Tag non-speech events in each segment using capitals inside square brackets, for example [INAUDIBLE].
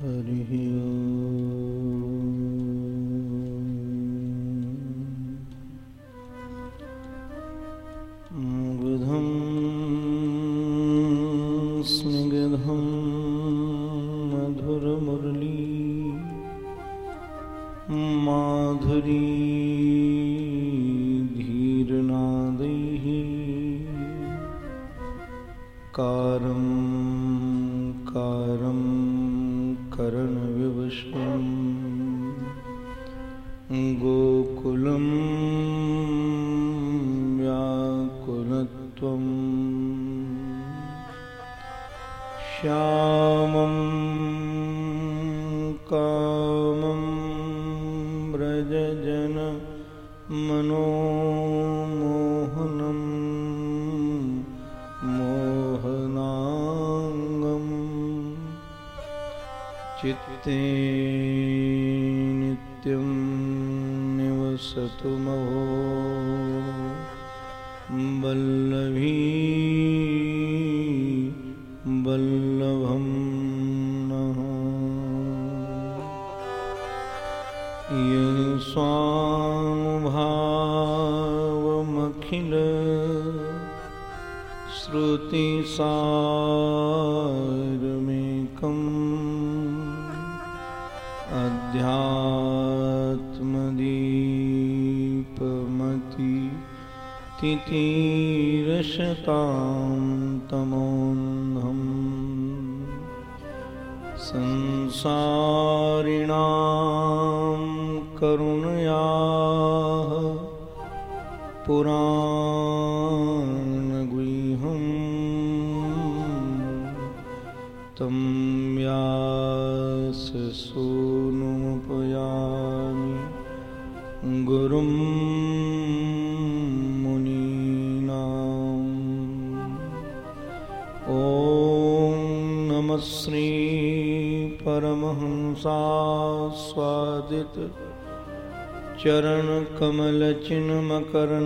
हरिः चित्ते पर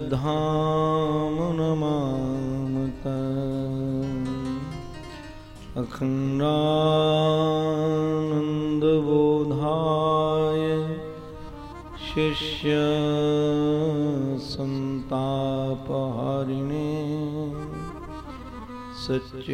जगद्धाम नमामत अखण्डानन्दबोधाय शिष्य सन्तापहारिणे सच्चिदानन्दरूपाय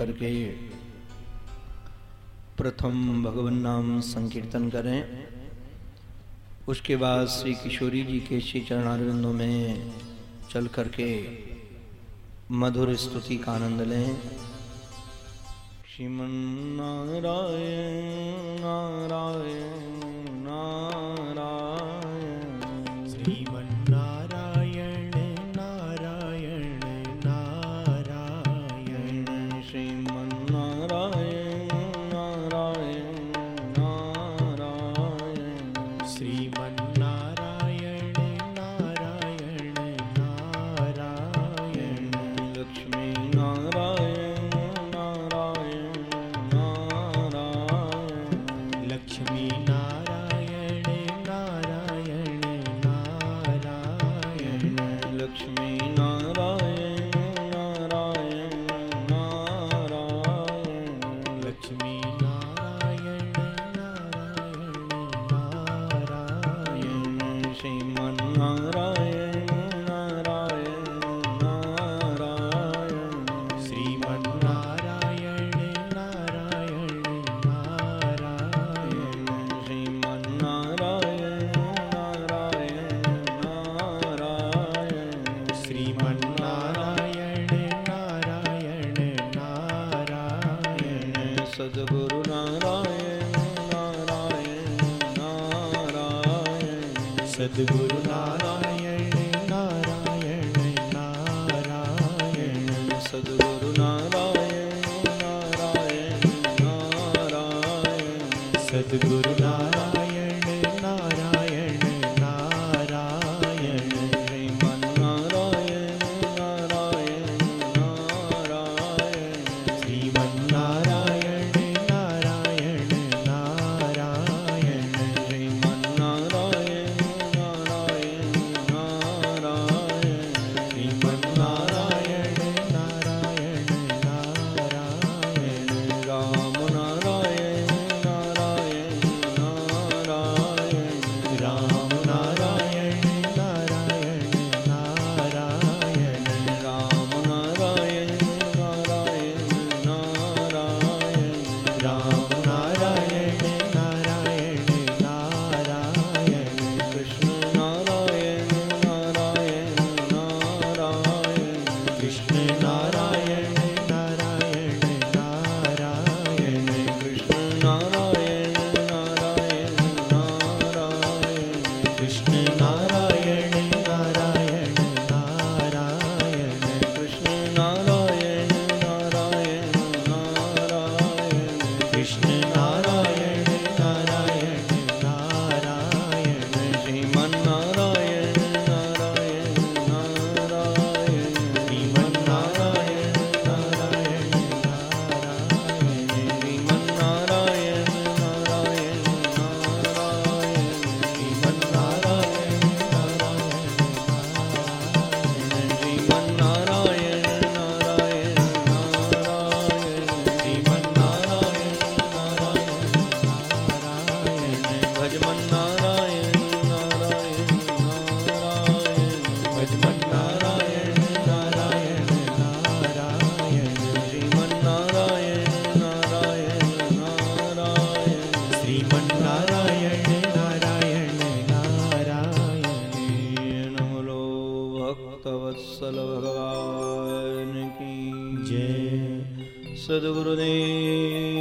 करके प्रथम भगवान नाम संकीर्तन करें। उसके बाद श्री किशोरी जी के श्री चरणारविंदों में चल करके मधुर स्तुति का आनंद लें। श्रीमन नारायण नारायण नारायण। भक्तवत्सल भगवान की। जय। सदगुरुदेव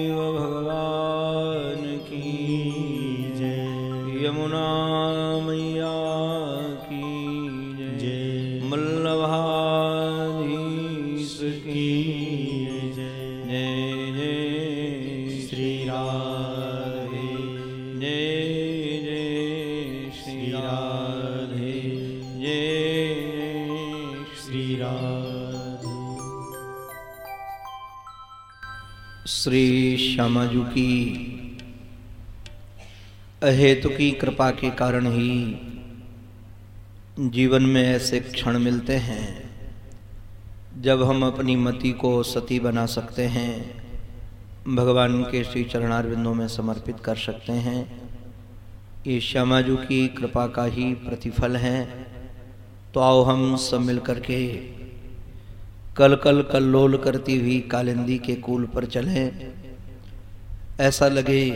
श्यामाजू की अहेतु की कृपा के कारण ही जीवन में ऐसे क्षण मिलते हैं, जब हम अपनी मति को सती बना सकते हैं, भगवान के श्री चरणारविंदों में समर्पित कर सकते हैं। ये श्यामा जू की कृपा का ही प्रतिफल है। तो आओ हम सब मिल करके कल कल कल्लोल करती हुई कालिंदी के कूल पर चलें। ऐसा लगे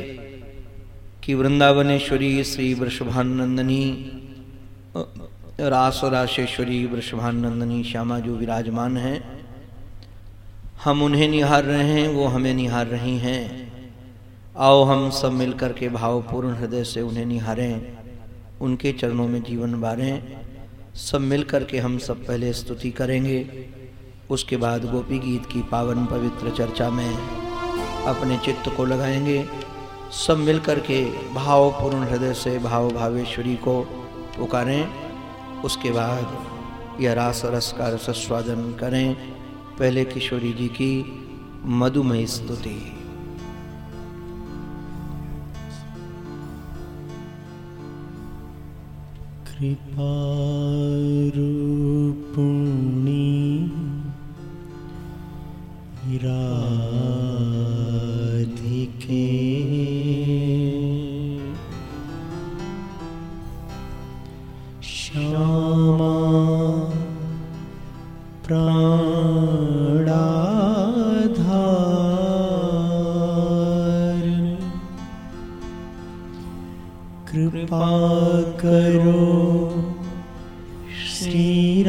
कि वृंदावनेश्वरी श्री वृषभानंदनी, रास राशेश्वरी वृषभानंदनी श्यामा जो विराजमान हैं, हम उन्हें निहार रहे हैं, वो हमें निहार रही हैं। आओ हम सब मिलकर के भावपूर्ण हृदय से उन्हें निहारें, उनके चरणों में जीवन बारें, सब मिलकर के हम सब पहले स्तुति करेंगे, उसके बाद गोपी गीत की पावन पवित्र चर्चा में अपने चित्त को लगाएँगे। सब मिलकर के भावपूर्ण हृदय से भाव भावेश्वरी को पुकारें। उसके बाद यह रास रस का रसस्वादन करें। पहले किशोरी जी की मधुमयी स्तुति। कृपारूपुणी श्यामा प्राणाधार। कृपा करो श्री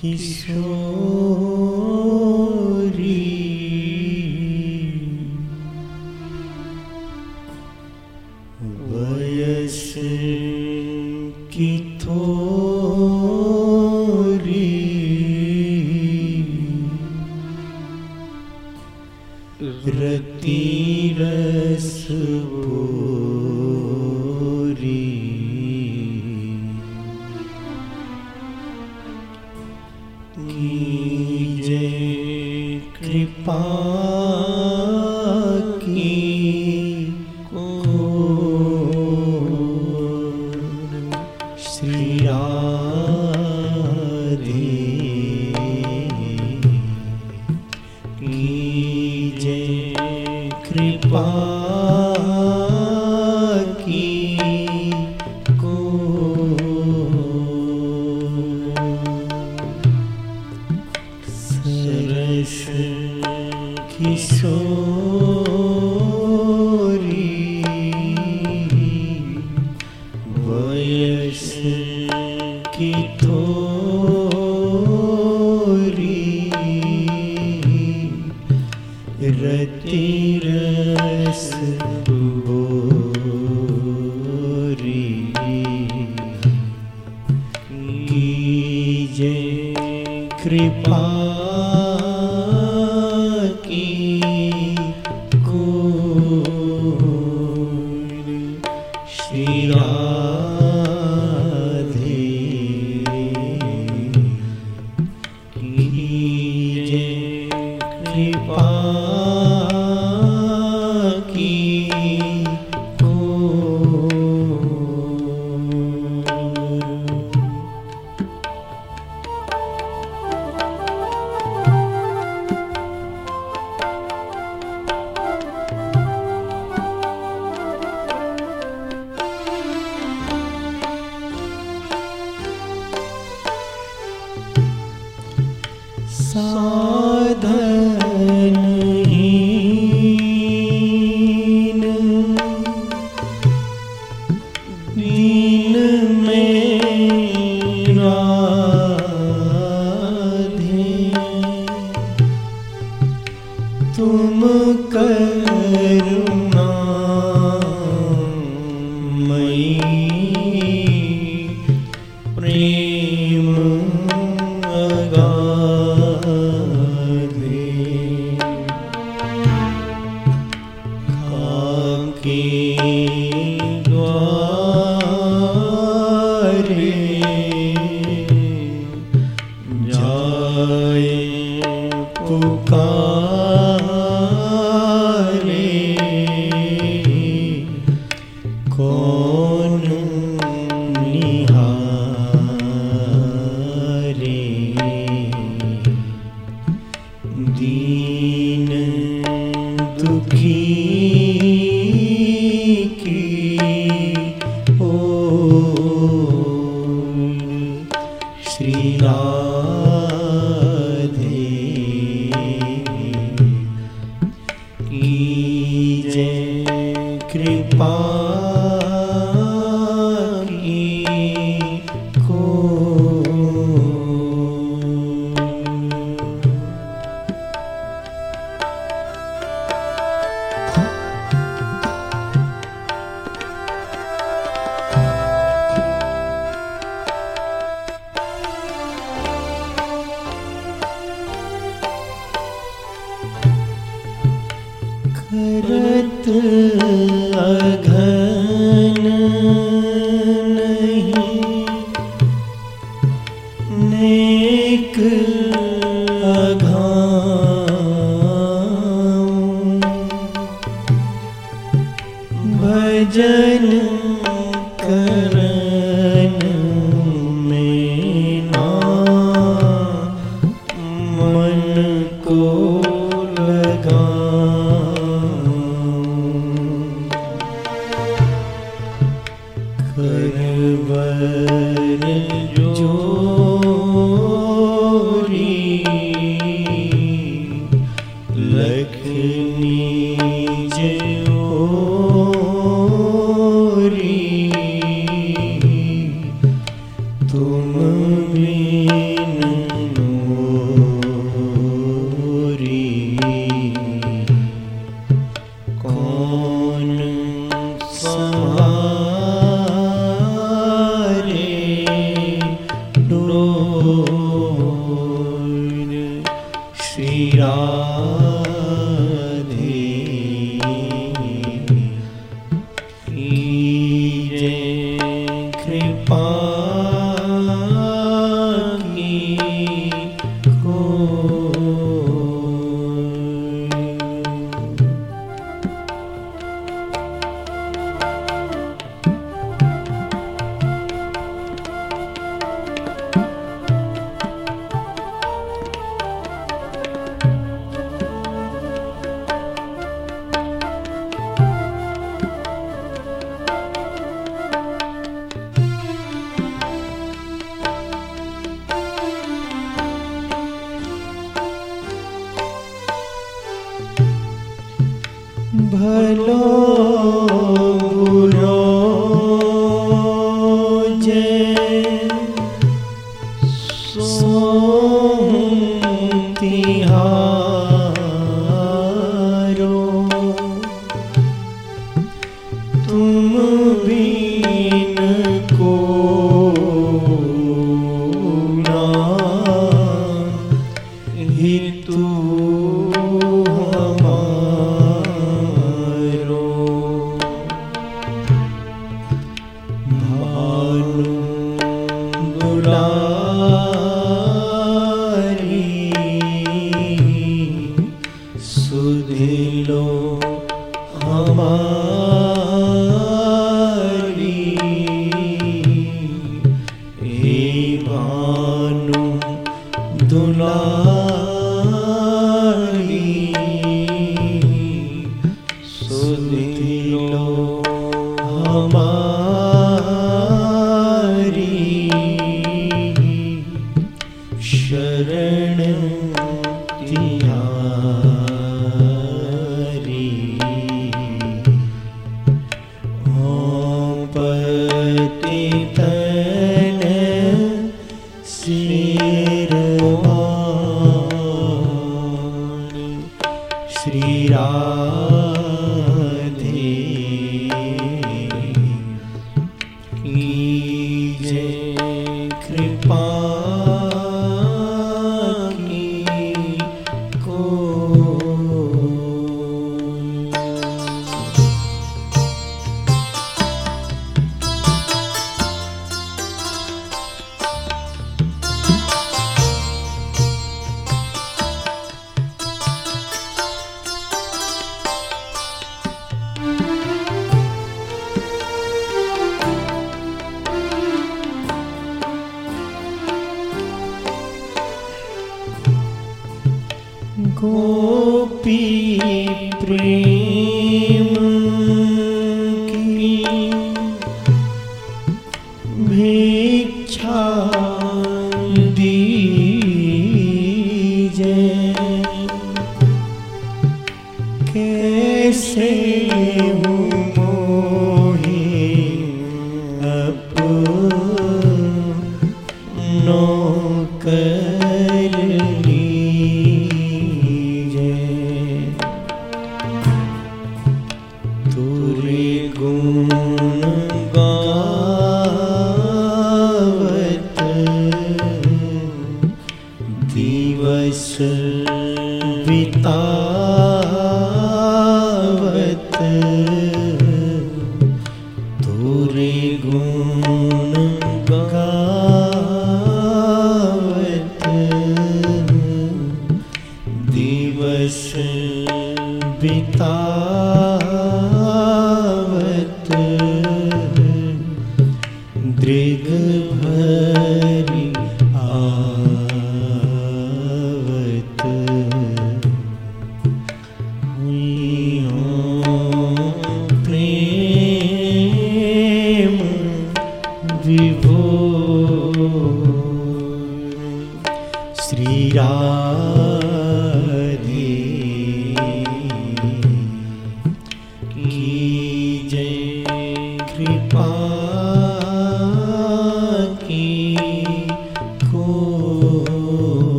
किशोरी की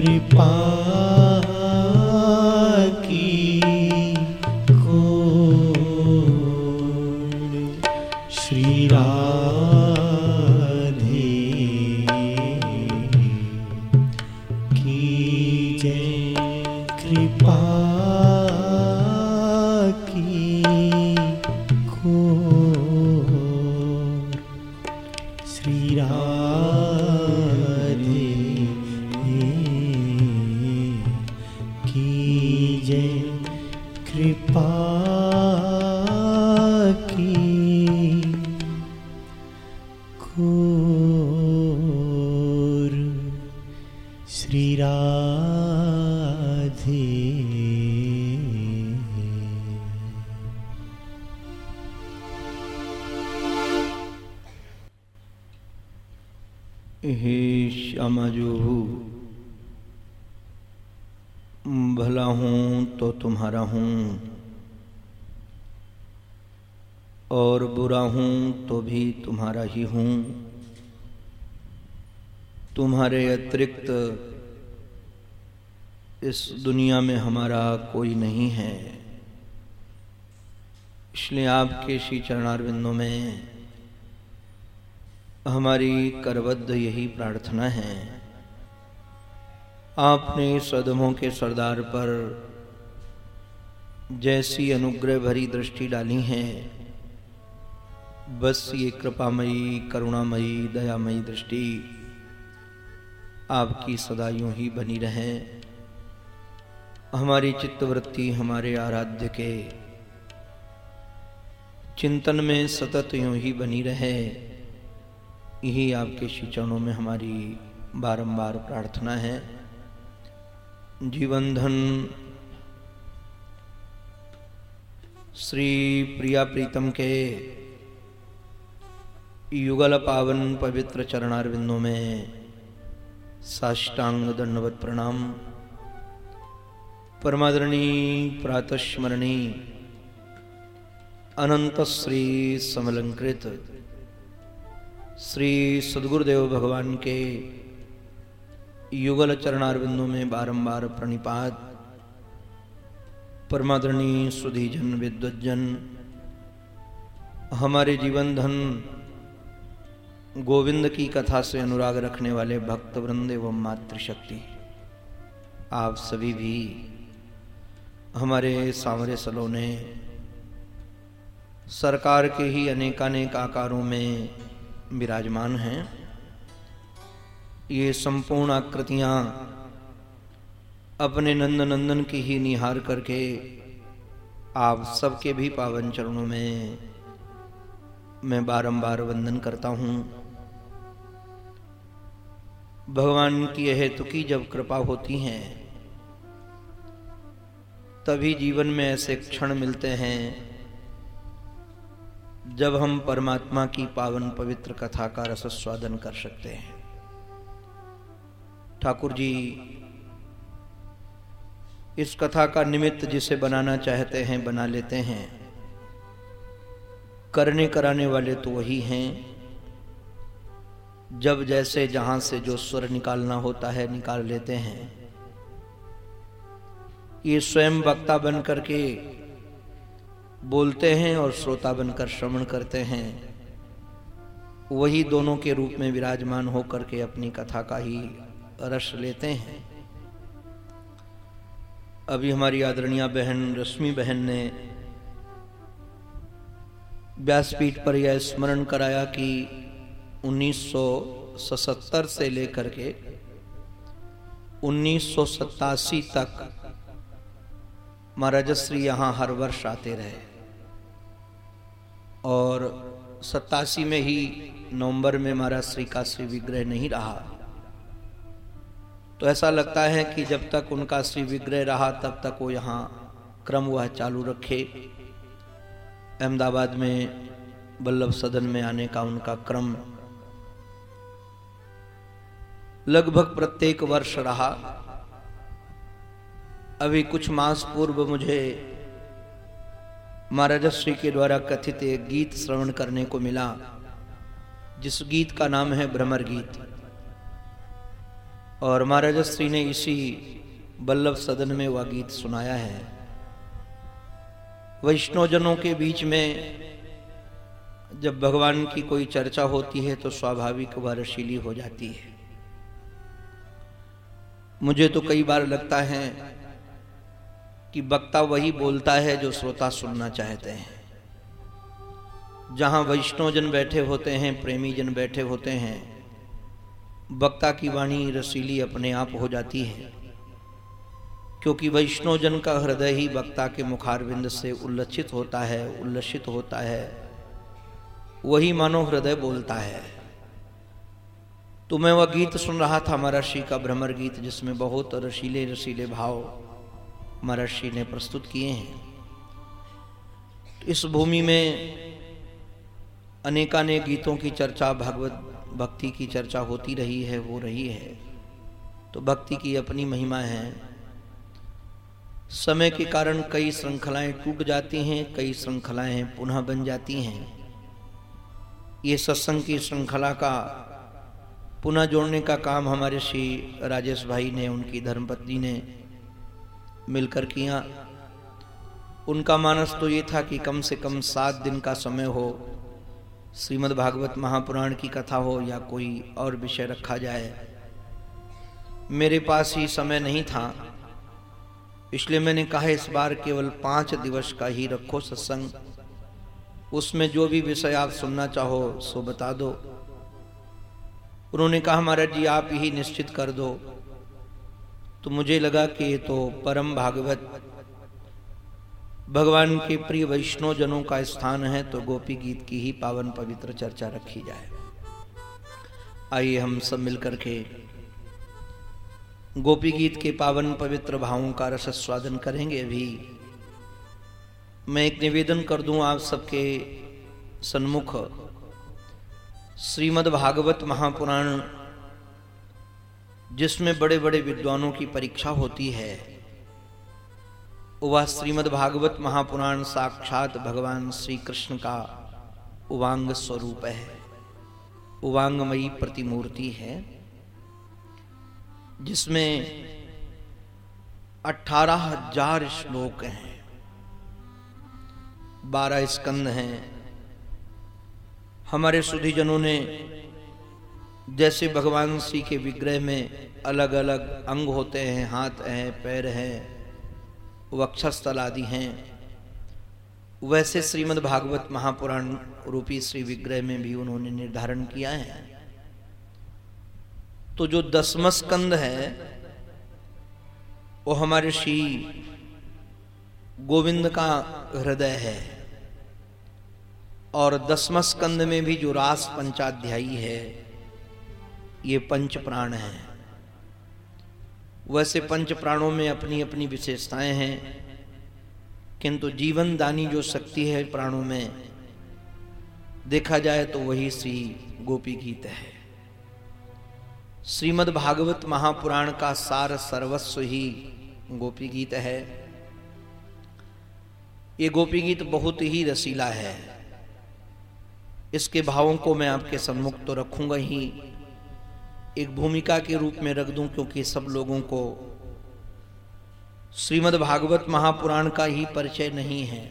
कृपा। ही हूँ। तुम्हारे अतिरिक्त इस दुनिया में हमारा कोई नहीं है। इसलिए आपके श्री चरणारविंदों में हमारी करबद्ध यही प्रार्थना है। आपने सदमों के सरदार पर जैसी अनुग्रह भरी दृष्टि डाली है बस ये कृपामयी, करुणामयी, दयामयी दृष्टि आपकी सदा यूँ ही बनी रहे। हमारी चित्तवृत्ति, हमारे आराध्य के चिंतन में सतत यूँ ही बनी रहे, यही आपके चरणों में हमारी बारंबार प्रार्थना है। जीवन धन, श्री प्रिया प्रीतम के युगल पावन पवित्र चरणारविंदों में साष्टांग दंडवत प्रणाम। परमादरणी, प्रातस्मरणी अनंत श्री समलंकृत श्री सदगुरुदेव भगवान के युगल चरणारविंदों में बारंबार प्रणिपात। परमादरणी, सुधीजन विद्वजन हमारे जीवन धन गोविंद की कथा से अनुराग रखने वाले भक्त वृंद एवं मातृशक्ति, आप सभी भी हमारे सांवरे सलोने सरकार के ही अनेकानेक आकारों में विराजमान हैं। ये संपूर्ण आकृतियाँ अपने नंद नंदन की ही निहार करके आप सबके भी पावन चरणों में मैं बारंबार वंदन करता हूँ। भगवान की हेतु की जब कृपा होती हैं, तभी जीवन में ऐसे क्षण मिलते हैं, जब हम परमात्मा की पावन पवित्र कथा का रस स्वादन कर सकते हैं। ठाकुर जी, इस कथा का निमित्त जिसे बनाना चाहते हैं, बना लेते हैं। करने कराने वाले तो वही हैं। जब जैसे जहाँ से जो स्वर निकालना होता है, निकाल लेते हैं। ये स्वयं वक्ता बन करके बोलते हैं और श्रोता बनकर श्रवण करते हैं। वही दोनों के रूप में विराजमान होकर के अपनी कथा का ही रस लेते हैं। अभी हमारी आदरणीय बहन, रश्मि बहन ने व्यासपीठ पर यह स्मरण कराया कि 1977 से लेकर के उन्नीस सौ सतासी तक महाराजश्री यहाँ हर वर्ष आते रहे। और सत्तासी में ही नवंबर में महाराज श्री का श्री विग्रह नहीं रहा। तो ऐसा लगता है कि जब तक उनका श्री विग्रह रहा, तब तक वो यहाँ क्रम वह चालू रखे। अहमदाबाद में बल्लभ सदन में आने का उनका क्रम लगभग प्रत्येक वर्ष रहा। अभी कुछ मास पूर्व मुझे महाराजश्री के द्वारा कथित एक गीत श्रवण करने को मिला, जिस गीत का नाम है भ्रमर गीत। और महाराजश्री ने इसी बल्लभ सदन में वह गीत सुनाया है। वैष्णवजनों के बीच में जब भगवान की कोई चर्चा होती है तो स्वाभाविक वह रशीली हो जाती है। मुझे तो कई बार लगता है कि वक्ता वही बोलता है जो श्रोता सुनना चाहते हैं। जहाँ वैष्णवजन बैठे होते हैं प्रेमी जन बैठे होते हैं, वक्ता की वाणी रसीली अपने आप हो जाती है, क्योंकि वैष्णवजन का हृदय ही वक्ता के मुखारविंद से उल्लसित होता है, उल्लसित होता है, वही मानो हृदय बोलता है। तो मैं वह गीत सुन रहा था महर्षि का भ्रमर गीत, जिसमें बहुत रसीले रसीले भाव महर्षि ने प्रस्तुत किए हैं। तो इस भूमि में अनेकानेक गीतों की चर्चा, भगवत भक्ति की चर्चा होती रही है वो रही है। तो भक्ति की अपनी महिमा है। समय के कारण कई श्रृंखलाएँ टूट जाती हैं, कई श्रृंखलाएँ पुनः बन जाती हैं। ये सत्संग की श्रृंखला का पुनः जोड़ने का काम हमारे श्री राजेश भाई ने, उनकी धर्मपत्नी ने मिलकर किया। उनका मानस तो ये था कि कम से कम सात दिन का समय हो, श्रीमद् भागवत महापुराण की कथा हो या कोई और विषय रखा जाए। मेरे पास ही समय नहीं था, इसलिए मैंने कहा, इस बार केवल पाँच दिवस का ही रखो सत्संग। उसमें जो भी विषय आप सुनना चाहो, सो बता दो। उन्होंने कहा, महाराज जी, आप ही निश्चित कर दो। तो मुझे लगा कि ये तो परम भागवत। भगवान के प्रिय वैष्णव जनों का स्थान है तो गोपी गीत की ही पावन पवित्र चर्चा रखी जाए। आइए हम सब मिलकर के गोपी गीत के पावन पवित्र भावों का रस स्वादन करेंगे। अभी मैं एक निवेदन कर दूँ आप सबके सन्मुख श्रीमद् भागवत महापुराण, जिसमें बड़े बड़े विद्वानों की परीक्षा होती है, वह श्रीमद् भागवत महापुराण साक्षात भगवान श्री कृष्ण का उवांग स्वरूप है। उवांगमयी प्रतिमूर्ति है, जिसमें अठारह हज़ार श्लोक हैं। बारह स्कंद हैं हमारे सुधीजनों ने जैसे भगवान श्री के विग्रह में अलग अलग अंग होते हैं, हाथ हैं, पैर हैं वक्षस्थल आदि हैं, वैसे श्रीमद् भागवत महापुराण रूपी श्री विग्रह में भी उन्होंने निर्धारण किया है। तो जो दसम स्कंद है, वो हमारे श्री गोविंद का हृदय है। और दसम स्कंद में भी जो रास पंचाध्यायी है, ये पंच प्राण है। वैसे पंच प्राणों में अपनी अपनी विशेषताएँ हैं, किंतु जीवन दानी जो शक्ति है प्राणों में, देखा जाए तो वही श्री गोपी गीत है। श्रीमद् भागवत महापुराण का सार सर्वस्व ही गोपी गीत है। ये गोपी गीत बहुत ही रसीला है। इसके भावों को मैं आपके सम्मुख तो रखूँगा ही। एक भूमिका के रूप में रख दूँ, क्योंकि सब लोगों को श्रीमद् भागवत महापुराण का ही परिचय नहीं है।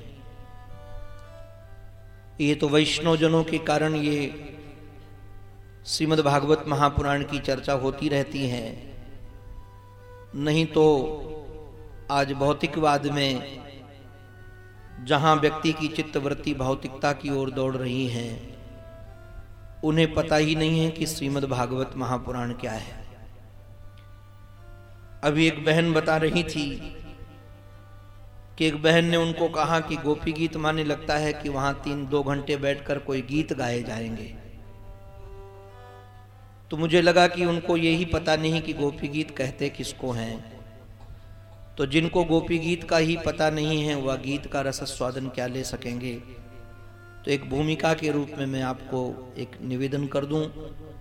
ये तो वैष्णव जनों के कारण ये श्रीमद् भागवत महापुराण की चर्चा होती रहती है। नहीं तो आज भौतिकवाद में जहाँ व्यक्ति की चित्तवृत्ति भौतिकता की ओर दौड़ रही है, उन्हें पता ही नहीं है कि श्रीमद् भागवत महापुराण क्या है। अभी एक बहन बता रही थी कि एक बहन ने उनको कहा कि गोपी गीत माने लगता है कि वहाँ तीन दो घंटे बैठकर कोई गीत गाए जाएँगे। तो मुझे लगा कि उनको यही पता नहीं कि गोपी गीत कहते किसको हैं। तो जिनको गोपी गीत का ही पता नहीं है, वह गीत का रस स्वादन क्या ले सकेंगे? तो एक भूमिका के रूप में मैं आपको एक निवेदन कर दूँ।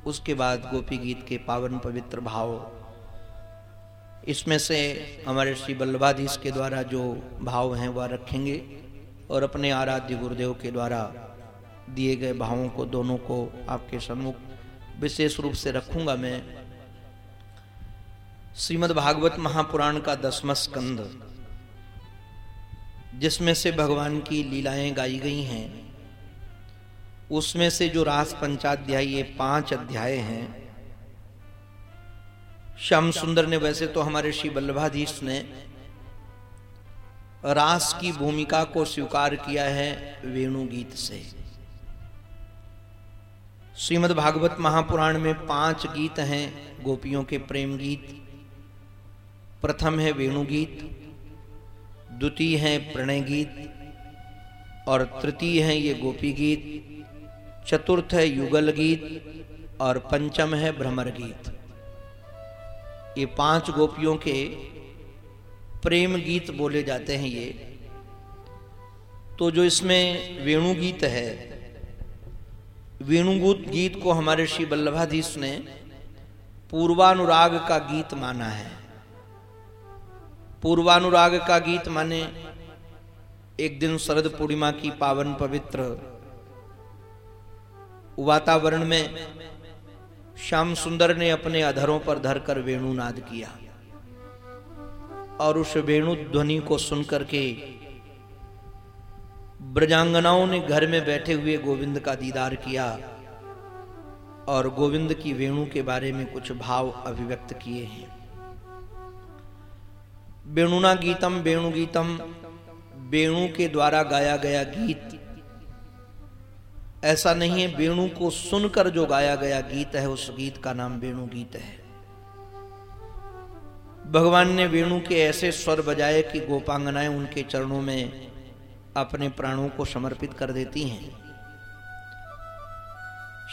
उसके बाद गोपी गीत के पावन पवित्र भाव। इसमें से हमारे श्री बल्लभाधीश के द्वारा जो भाव हैं, वह रखेंगे और अपने आराध्य गुरुदेव के द्वारा दिए गए भावों को, दोनों को आपके सम्मुख विशेष रूप से रखूँगा मैं। श्रीमद् भागवत महापुराण का दसम स्कंद। जिसमें से भगवान की लीलाएँ गाई गई हैं, उसमें से जो रास पंचाध्याय ये पाँच अध्याय हैं, श्याम सुंदर ने वैसे तो हमारे श्री बल्लभाधीश ने रास की भूमिका को स्वीकार किया है वेणु गीत से। श्रीमद् भागवत महापुराण में पाँच गीत हैं, गोपियों के प्रेम गीत प्रथम है वेणु गीत द्वितीय है प्रणय गीत और तृतीय है ये गोपी गीत चतुर्थ है युगल गीत और पंचम है भ्रमर गीत ये पाँच गोपियों के प्रेम गीत बोले जाते हैं ये। तो जो इसमें वेणु गीत है, वेणुगूत गीत को हमारे श्री बल्लभाधीश ने पूर्वानुराग का गीत माना है। पूर्वानुराग का गीत माने, एक दिन शरद पूर्णिमा की पावन पवित्र वातावरण में श्याम सुंदर ने अपने अधरों पर धरकर वेणु नाद किया। और उस वेणु ध्वनि को सुनकर के ब्रजांगनाओं ने घर में बैठे हुए गोविंद का दीदार किया और गोविंद की वेणु के बारे में कुछ भाव अभिव्यक्त किए हैं। वेणुना गीतम वेणु गीतम वेणु के द्वारा गाया गया गीत। ऐसा नहीं है वेणु को सुनकर जो गाया गया गीत है, उस गीत का नाम वेणु गीत है। भगवान ने वेणु के ऐसे स्वर बजाए कि गोपांगनाएँ उनके चरणों में अपने प्राणों को समर्पित कर देती हैं।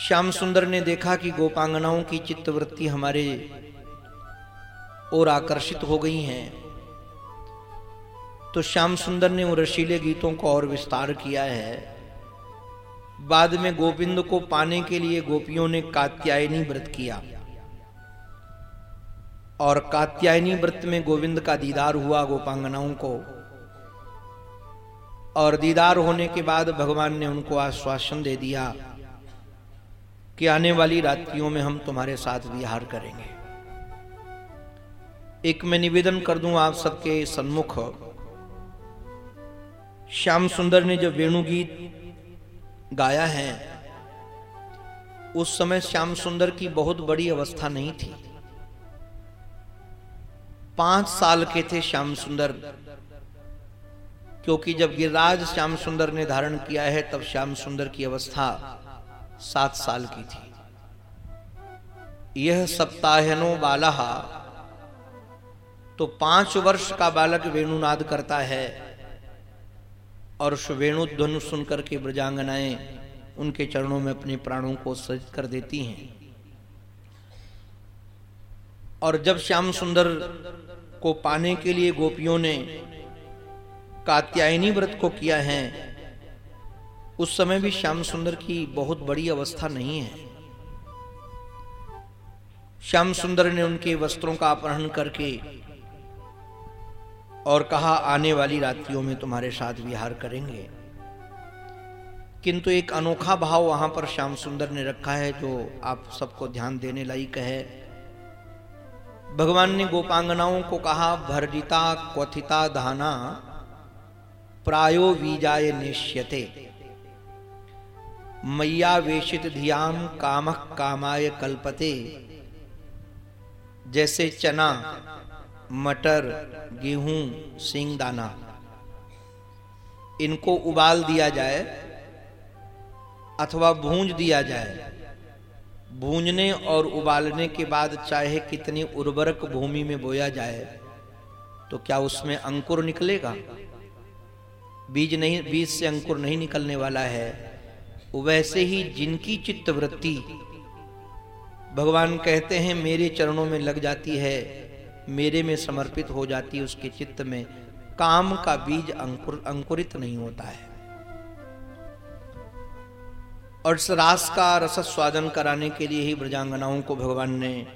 श्याम सुंदर ने देखा कि गोपांगनाओं की चित्तवृत्ति हमारे और आकर्षित हो गई हैं। तो श्याम सुंदर ने उन रशीले गीतों को और विस्तार किया है। बाद में गोविंद को पाने के लिए गोपियों ने कात्यायनी व्रत किया। और कात्यायनी व्रत में गोविंद का दीदार हुआ गोपांगनाओं को। और दीदार होने के बाद भगवान ने उनको आश्वासन दे दिया कि आने वाली रात्रियों में हम तुम्हारे साथ विहार करेंगे। एक मैं निवेदन कर दूँ आप सबके सन्मुख श्याम सुंदर ने जब वेणु गीत गाया है, उस समय श्याम सुंदर की बहुत बड़ी अवस्था नहीं थी। पाँच साल के थे श्याम सुंदर, क्योंकि जब गिरिराज श्याम सुंदर ने धारण किया है, तब श्याम सुंदर की अवस्था सात साल की थी। यह सप्ताहनो बाला तो पाँच वर्ष का बालक वेणुनाद करता है। और उस वेणु ध्वनु सुनकर के ब्रजांगनाएँ उनके चरणों में अपने प्राणों को सज कर देती हैं। और जब श्याम सुंदर को पाने के लिए गोपियों ने कात्यायनी व्रत को किया है, उस समय भी श्याम सुंदर की बहुत बड़ी अवस्था नहीं है। श्याम सुंदर ने उनके वस्त्रों का अपहरण करके और कहा, आने वाली रात्रियों में तुम्हारे साथ विहार करेंगे। किंतु एक अनोखा भाव वहाँ पर श्याम सुंदर ने रखा है जो आप सबको ध्यान देने लायक है। भगवान ने गोपांगनाओं को कहा भरजिता क्वथिता धाना प्रायो वीजाय निश्यते मैया वेशित धियाम कामक कामाय कल्पते। जैसे चना मटर, गेहूँ सिंग दाना इनको उबाल दिया जाए अथवा भूंज दिया जाए। भूंजने और उबालने के बाद चाहे कितनी उर्वरक भूमि में बोया जाए तो क्या उसमें अंकुर निकलेगा? बीज नहीं, बीज से अंकुर नहीं निकलने वाला है। वैसे ही जिनकी चित्तवृत्ति भगवान कहते हैं, मेरे चरणों में लग जाती है मेरे में समर्पित हो जाती है उसके चित्त में, काम का बीज अंकुर, अंकुरित नहीं होता है। और इस रास का रस स्वादन कराने के लिए ही ब्रजांगनाओं को भगवान ने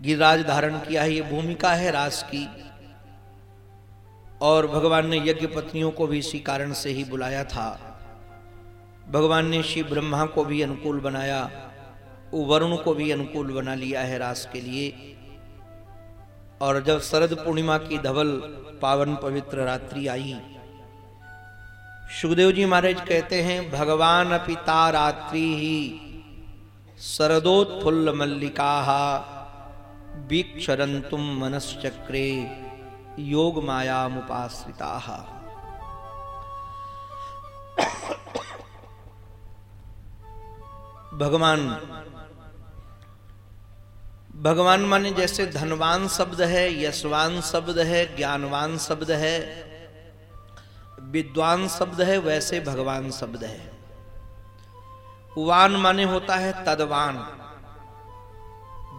गिरिराज धारण किया है। ये भूमिका है रास की। और भगवान ने यज्ञ पत्नियों को भी इसी कारण से ही बुलाया था। भगवान ने शिव ब्रह्मा को भी अनुकूल बनाया। वरुण को भी अनुकूल बना लिया है रास के लिए। और जब शरद पूर्णिमा की धवल पावन पवित्र रात्रि आई, सुखदेव जी महाराज कहते हैं, भगवान पिता रात्रि ही शरदोत्फुल्ल मल्लिका वीक्षरंतुम मनश्चक्रे योग माया मुपाश्रिता [COUGHS] भगवान भगवान माने जैसे धनवान शब्द है, यशवान शब्द है, ज्ञानवान शब्द है, विद्वान शब्द है, वैसे भगवान शब्द है। वान माने होता है तदवान।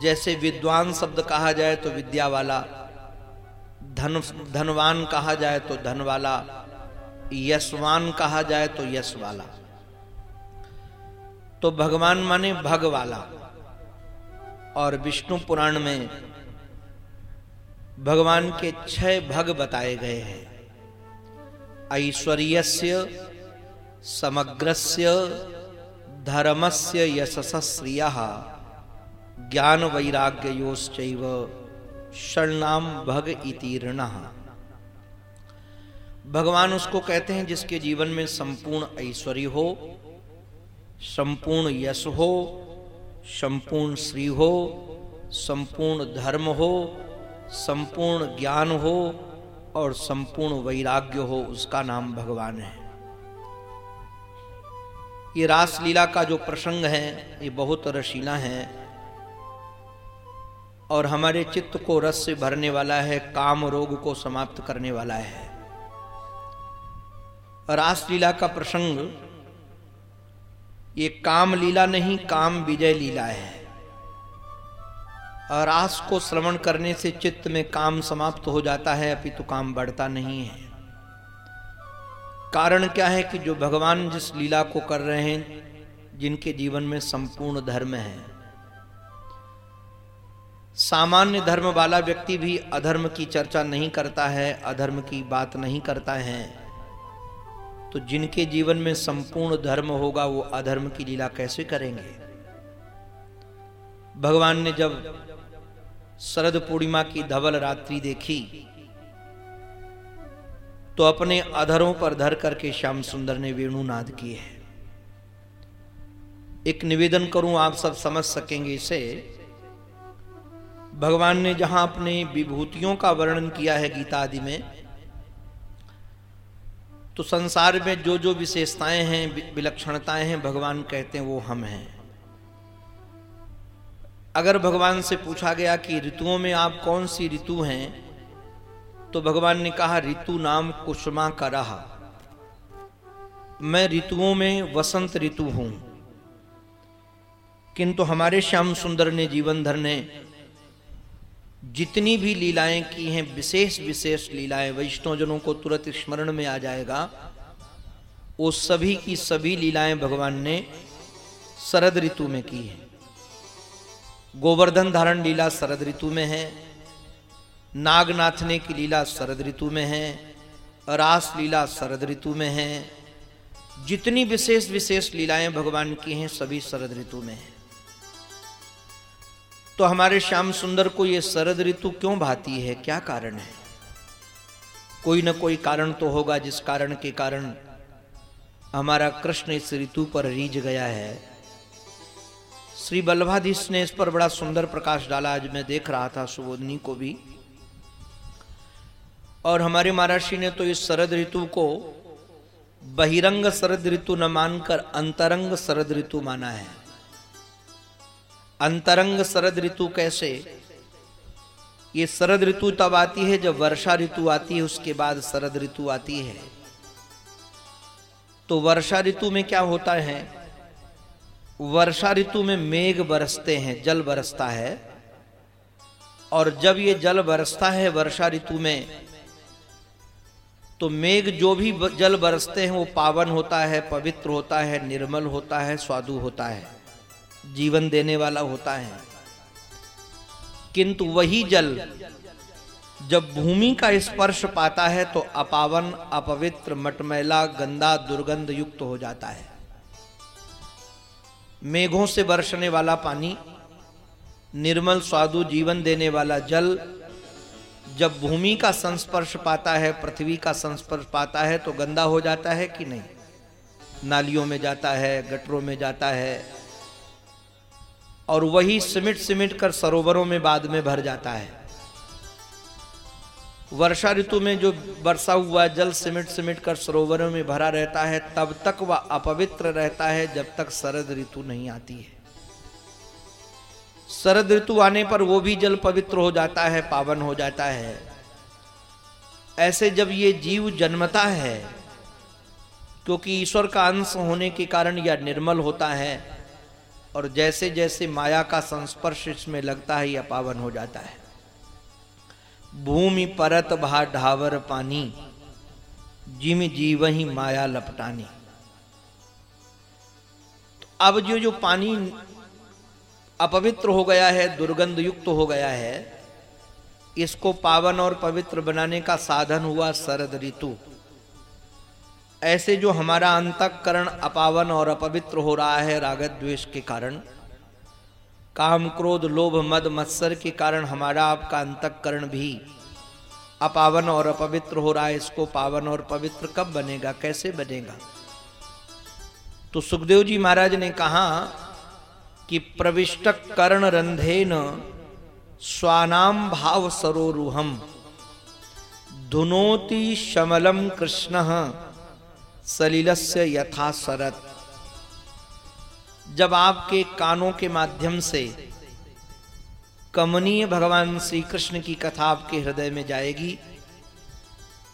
जैसे विद्वान शब्द कहा जाए तो विद्या वाला, धन, धनवान कहा जाए तो धन वाला, यशवान कहा जाए तो यश वाला। तो भगवान माने भग वाला। और विष्णु पुराण में भगवान के छह भग बताए गए हैं। ऐश्वर्यस्य, समग्रस्य, धर्मस्य यशस्रिय ज्ञान वैराग्य शरणाम भग इतीर्ण। भगवान उसको कहते हैं जिसके जीवन में संपूर्ण ऐश्वर्य हो, संपूर्ण यश हो संपूर्ण श्री हो, संपूर्ण धर्म हो, संपूर्ण ज्ञान हो और संपूर्ण वैराग्य हो, उसका नाम भगवान है। ये रासलीला का जो प्रसंग है, ये बहुत रसीला है और हमारे चित्त को रस से भरने वाला है, काम रोग को समाप्त करने वाला है। रासलीला का प्रसंग ये काम लीला नहीं, काम विजय लीला है। और आस को श्रवण करने से चित्त में काम समाप्त हो जाता है अभी तो काम बढ़ता नहीं है। कारण क्या है कि जो भगवान जिस लीला को कर रहे हैं, जिनके जीवन में संपूर्ण धर्म है। सामान्य धर्म वाला व्यक्ति भी अधर्म की चर्चा नहीं करता है, अधर्म की बात नहीं करता है। तो जिनके जीवन में संपूर्ण धर्म होगा, वो अधर्म की लीला कैसे करेंगे? भगवान ने जब शरद पूर्णिमा की धवल रात्रि देखी तो अपने अधरों पर धर करके श्याम सुंदर ने वेणुनाद किए है। एक निवेदन करूँ, आप सब समझ सकेंगे इसे। भगवान ने जहाँ अपने विभूतियों का वर्णन किया है गीता आदि में तो संसार में जो जो विशेषताएँ हैं विलक्षणताएँ हैं, भगवान कहते हैं वो हम हैं। अगर भगवान से पूछा गया कि ऋतुओं में आप कौन सी ऋतु हैं तो भगवान ने कहा, ऋतु नाम कुसुमा का रहा। मैं ऋतुओं में वसंत ऋतु हूँ। किंतु हमारे श्याम सुंदर ने, जीवन धर ने जितनी भी लीलाएँ की हैं, विशेष विशेष लीलाएँ, वैष्णवजनों को तुरंत स्मरण में आ जाएगा। वो सभी की सभी लीलाएँ भगवान ने शरद ऋतु में की है। गोवर्धन धारण लीला शरद ऋतु में है। नागनाथने की लीला शरद ऋतु में है। रास लीला शरद ऋतु में है। जितनी विशेष विशेष लीलाएँ भगवान की हैं, सभी शरद ऋतु में है। तो हमारे श्याम सुंदर को ये शरद ऋतु क्यों भाती है? क्या कारण है? कोई ना कोई कारण तो होगा, जिस कारण के कारण हमारा कृष्ण इस ऋतु पर रीझ गया है। श्री बल्लभाधीश ने इस पर बड़ा सुंदर प्रकाश डाला। आज मैं देख रहा था सुबोधनी को भी। और हमारे महाराषि ने तो इस शरद ऋतु को बहिरंग शरद ऋतु न मानकर अंतरंग शरद ऋतु माना है। अंतरंग शरद ऋतु कैसे? ये शरद ऋतु तब आती है जब वर्षा ऋतु आती है, उसके बाद शरद ऋतु आती है। तो वर्षा ऋतु में क्या होता है? वर्षा ऋतु में मेघ बरसते हैं, जल बरसता है। और जब ये जल बरसता है वर्षा ऋतु में तो मेघ जो भी जल बरसते हैं, वो पावन होता है, पवित्र होता है, निर्मल होता है, स्वादु होता है। जीवन देने वाला होता है। किंतु वही जल जब भूमि का स्पर्श पाता है तो अपावन, अपवित्र, मटमैला, गंदा, दुर्गंध युक्त हो जाता है। मेघों से बरसने वाला पानी, निर्मल, स्वादु जीवन देने वाला जल, जब भूमि का संस्पर्श पाता है, पृथ्वी का संस्पर्श पाता है तो गंदा हो जाता है कि नहीं? नालियों में जाता है, गटरों में जाता है और वही सिमट सिमट कर सरोवरों में बाद में भर जाता है। वर्षा ऋतु में जो वर्षा हुआ जल सिमट सिमट कर सरोवरों में भरा रहता है, तब तक वह अपवित्र रहता है जब तक शरद ऋतु नहीं आती है। शरद ऋतु आने पर वो भी जल पवित्र हो जाता है, पावन हो जाता है। ऐसे जब ये जीव जन्मता है, क्योंकि ईश्वर का अंश होने के कारण यह निर्मल होता है और जैसे जैसे माया का संस्पर्श इसमें लगता है, यह पावन हो जाता है। भूमि, परत, भा, ढावर, पानी, जिम जीव ही माया, लपटानी। तो अब जो जो पानी अपवित्र हो गया है, दुर्गंध युक्त हो गया है, इसको पावन और पवित्र बनाने का साधन हुआ शरद ऋतु। ऐसे जो हमारा अंतकरण अपावन और अपवित्र हो रहा है रागत द्वेष के कारण, काम क्रोध, लोभ, मद, मत्सर के कारण हमारा आपका अंतकरण भी अपावन और अपवित्र हो रहा है। इसको पावन और पवित्र कब बनेगा, कैसे बनेगा? तो सुखदेव जी महाराज ने कहा कि प्रविष्ट कर्ण रंधे न स्वानाम भाव सरोरुहम, धुनोति शमलम कृष्ण सलिलस्य यथा सरत जब आपके कानों के माध्यम से कमनीय भगवान श्री कृष्ण की कथा आपके हृदय में जाएगी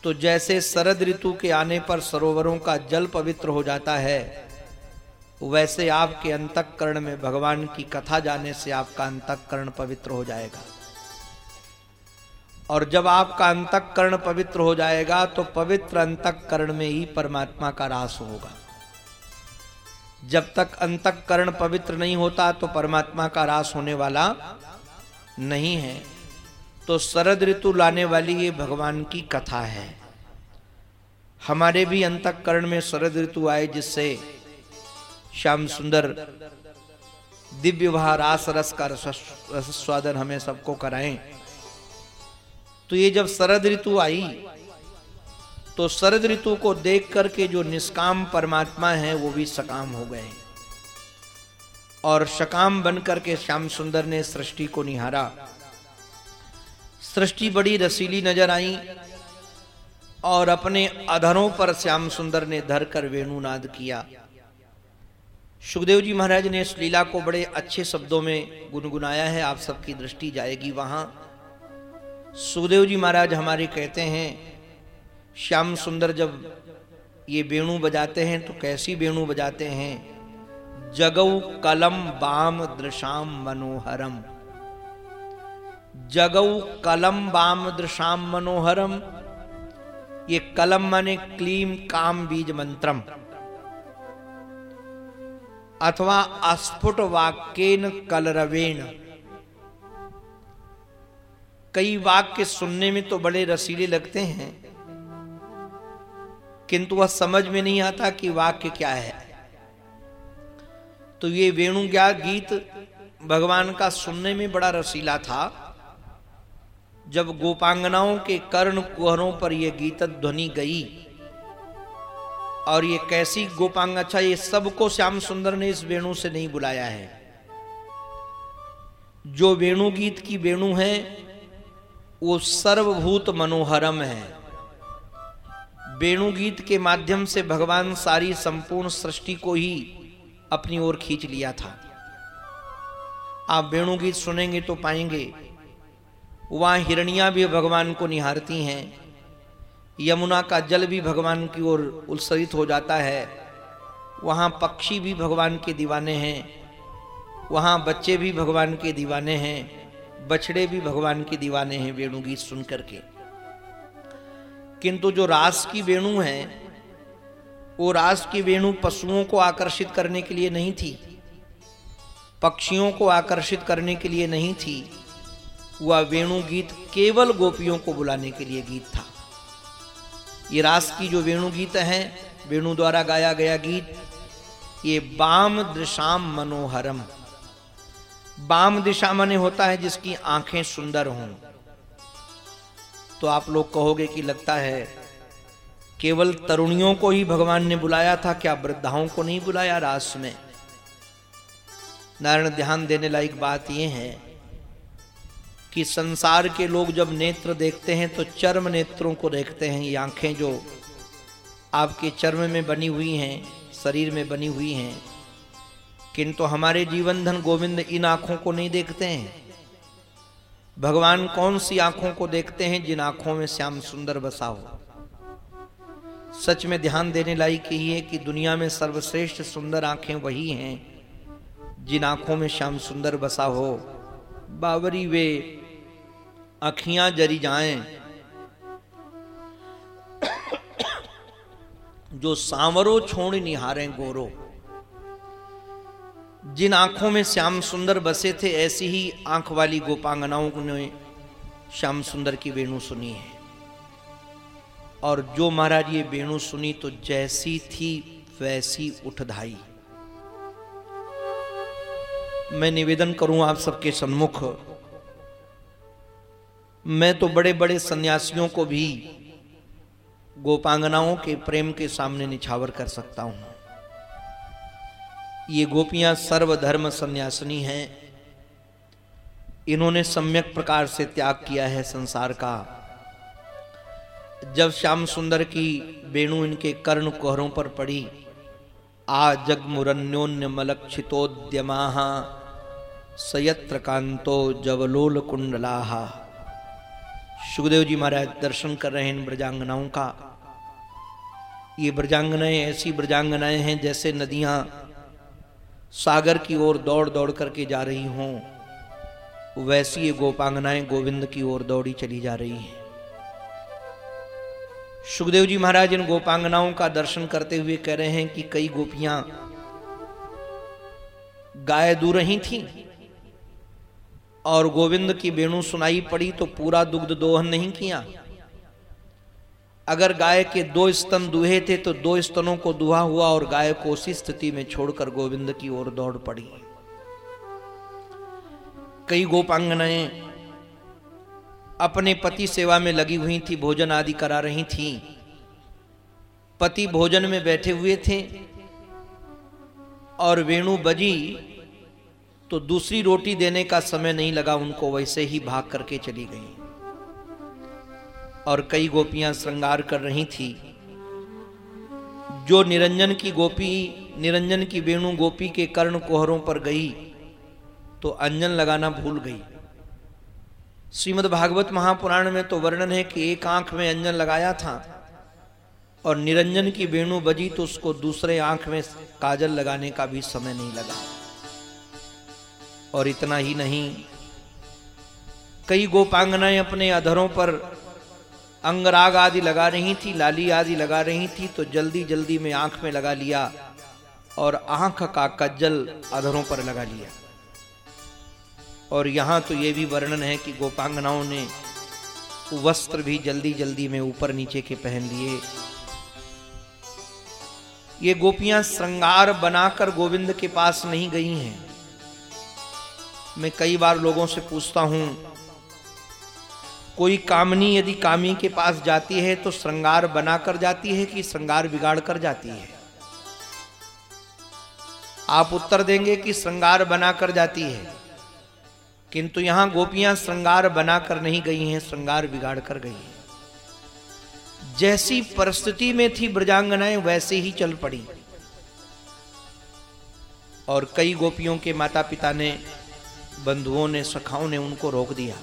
तो जैसे शरद ऋतु के आने पर सरोवरों का जल पवित्र हो जाता है, वैसे आपके अंतकरण में भगवान की कथा जाने से आपका अंतकरण पवित्र हो जाएगा। और जब आपका अंतकरण पवित्र हो जाएगा तो पवित्र अंतकरण में ही परमात्मा का रास होगा। जब तक अंतकरण पवित्र नहीं होता तो परमात्मा का रास होने वाला नहीं है। तो शरद ऋतु लाने वाली ये भगवान की कथा है। हमारे भी अंतकरण में शरद ऋतु आए, जिससे श्याम सुंदर दिव्य वहा रास रस का रस स्वादन हमें सबको कराएँ। तो ये जब शरद ऋतु आई तो शरद ऋतु को देख करके जो निष्काम परमात्मा है, वो भी सकाम हो गए। और सकाम बनकर के श्याम सुंदर ने सृष्टि को निहारा। सृष्टि बड़ी रसीली नज़र आई, और अपने अधरों पर श्याम सुंदर ने धर कर वेणुनाद किया। सुखदेव जी महाराज ने इस लीला को बड़े अच्छे शब्दों में गुनगुनाया है, आप सबकी दृष्टि जाएगी वहाँ। सुखदेव जी महाराज हमारे कहते हैं, श्याम सुंदर जब ये वेणु बजाते हैं तो कैसी वेणु बजाते हैं? जगऊ कलम बाम दृशाम मनोहरम। जगऊ कलम बाम दृशाम मनोहरम, ये कलम माने क्लीम काम बीज मंत्रम। अथवा अस्फुट वाक्यन कलरवेण कई वाक्य सुनने में तो बड़े रसीले लगते हैं, किंतु वह समझ में नहीं आता कि वाक्य क्या है। तो ये वेणु क्या गीत भगवान का सुनने में बड़ा रसीला था। जब गोपांगनाओं के कर्ण कुहरों पर यह गीत ध्वनि गई, और ये कैसी गोपांग अच्छा ये सबको श्याम सुंदर ने इस वेणु से नहीं बुलाया है। जो वेणु गीत की वेणु है वो सर्वभूत मनोहरम है। वेणु गीत के माध्यम से भगवान सारी संपूर्ण सृष्टि को ही अपनी ओर खींच लिया था। आप वेणुगीत सुनेंगे तो पाएँगे, वहाँ हिरणियाँ भी भगवान को निहारती हैं, यमुना का जल भी भगवान की ओर उत्सरित हो जाता है, वहाँ पक्षी भी भगवान के दीवाने हैं, वहाँ बच्चे भी भगवान के दीवाने हैं। बछड़े भी भगवान के दीवाने हैं वेणु गीत सुन करके। किंतु जो रास की वेणु है, वो रास की वेणु पशुओं को आकर्षित करने के लिए नहीं थी। पक्षियों को आकर्षित करने के लिए नहीं थी। वह वेणु गीत केवल गोपियों को बुलाने के लिए गीत था। ये रास की जो वेणु गीत है, वेणु द्वारा गाया गया गीत, ये बाम दृशाम मनोहरम। बाम दिशा मने होता है जिसकी आँखें सुंदर हों। तो आप लोग कहोगे कि लगता है केवल तरुणियों को ही भगवान ने बुलाया था, क्या वृद्धाओं को नहीं बुलाया रास में? नारायण, ध्यान देने लायक बात यह है कि संसार के लोग जब नेत्र देखते हैं तो चर्म नेत्रों को देखते हैं। ये आँखें जो आपके चर्म में बनी हुई हैं, शरीर में बनी हुई हैं किंतु हमारे जीवन धन गोविंद इन आँखों को नहीं देखते हैं। भगवान कौन सी आँखों को देखते हैं जिन आँखों में श्याम सुंदर बसा हो? सच में ध्यान देने लायक यही है कि दुनिया में सर्वश्रेष्ठ सुंदर आँखें वही हैं जिन आँखों में श्याम सुंदर बसा हो। बावरी वे अखियाँ जरी जाएँ। जो सांवरो छोड़ निहारें गोरो। जिन आँखों में श्याम सुंदर बसे थे, ऐसी ही आँख वाली गोपांगनाओं ने श्याम सुंदर की वेणु सुनी है। और जो महाराज ये वेणु सुनी तो जैसी थी, वैसी उठधाई मैं निवेदन करूँ आप सबके सन्मुख, मैं तो बड़े बड़े सन्यासियों को भी गोपांगनाओं के प्रेम के सामने निछावर कर सकता हूँ। ये गोपियाँ सर्वधर्म संन्यासनी हैं। इन्होंने सम्यक प्रकार से त्याग किया है संसार का। जब श्याम सुंदर की वेणु इनके कर्ण कोहरों पर पड़ी, आ जग मुरन्योन्य मलक्षितोद्यमा सयत्र कांतो जवलोल कुंडलाहा। सुखदेव जी महाराज दर्शन कर रहे हैं इन ब्रजांगनाओं का। ये ब्रजांगनाएँ ऐसी ब्रजांगनाएँ हैं जैसे नदियाँ सागर की ओर दौड़ दौड़ करके जा रही हों। वैसी ये गोपांगनाएँ गोविंद की ओर दौड़ी चली जा रही हैं। सुखदेव जी महाराज इन गोपांगनाओं का दर्शन करते हुए कह रहे हैं कि कई गोपियाँ गाय दू रही थी और गोविंद की वेणु सुनाई पड़ी तो पूरा दुग्ध दोहन नहीं किया। अगर गाय के दो स्तन दुहे थे तो दो स्तनों को दुहा हुआ और गाय को उसी स्थिति में छोड़कर गोविंद की ओर दौड़ पड़ी। कई गोपांगनाएँ अपने पति सेवा में लगी हुई थी, भोजन आदि करा रही थी। पति भोजन में बैठे हुए थे और वेणु बजी तो दूसरी रोटी देने का समय नहीं लगा, उनको वैसे ही भाग करके चली गई। और कई गोपियाँ श्रृंगार कर रही थी। जो निरंजन की गोपी, निरंजन की वेणु गोपी के कर्ण कोहरों पर गई तो अंजन लगाना भूल गई। श्रीमद भागवत महापुराण में तो वर्णन है कि एक आँख में अंजन लगाया था और निरंजन की वेणु बजी तो उसको दूसरे आँख में काजल लगाने का भी समय नहीं लगा। और इतना ही नहीं, कई गोपांगनाएँ अपने अधरों पर अंगराग आदि लगा रही थी, लाली आदि लगा रही थी तो जल्दी जल्दी में आँख में लगा लिया और आँख का कज्जल अधरों पर लगा लिया। और यहाँ तो यह भी वर्णन है कि गोपांगनाओं ने वस्त्र भी जल्दी जल्दी में ऊपर नीचे के पहन लिए। ये गोपियाँ श्रृंगार बनाकर गोविंद के पास नहीं गई हैं। मैं कई बार लोगों से पूछता हूँ कोई कामनी यदि कामी के पास जाती है तो श्रृंगार बनाकर जाती है कि श्रृंगार बिगाड़ कर जाती है? आप उत्तर देंगे कि श्रृंगार बनाकर जाती है। किंतु यहाँ गोपियाँ श्रृंगार बनाकर नहीं गई हैं, श्रृंगार बिगाड़ कर गई हैं। जैसी परिस्थिति में थी ब्रजांगनाएँ, वैसे ही चल पड़ी। और कई गोपियों के माता पिता ने, बंधुओं ने, सखाओं ने उनको रोक दिया।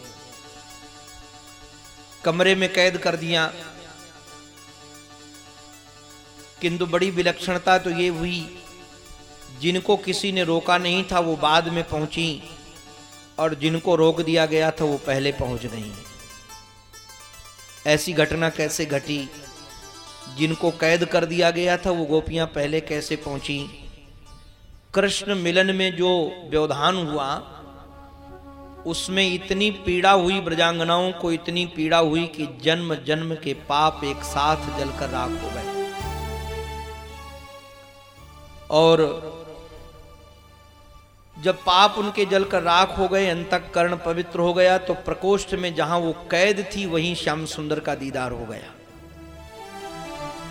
कमरे में कैद कर दिया। किंतु बड़ी विलक्षणता तो ये हुई, जिनको किसी ने रोका नहीं था वो बाद में पहुँची, और जिनको रोक दिया गया था वो पहले पहुँच गई। ऐसी घटना कैसे घटी? जिनको कैद कर दिया गया था वो गोपियाँ पहले कैसे पहुँची? कृष्ण मिलन में जो व्यवधान हुआ उसमें इतनी पीड़ा हुई ब्रजांगनाओं को, इतनी पीड़ा हुई कि जन्म जन्म के पाप एक साथ जलकर राख हो गए। और जब पाप उनके जलकर राख हो गए अंतक कर्ण पवित्र हो गया तो प्रकोष्ठ में जहाँ वो कैद थी, वहीं श्याम सुंदर का दीदार हो गया।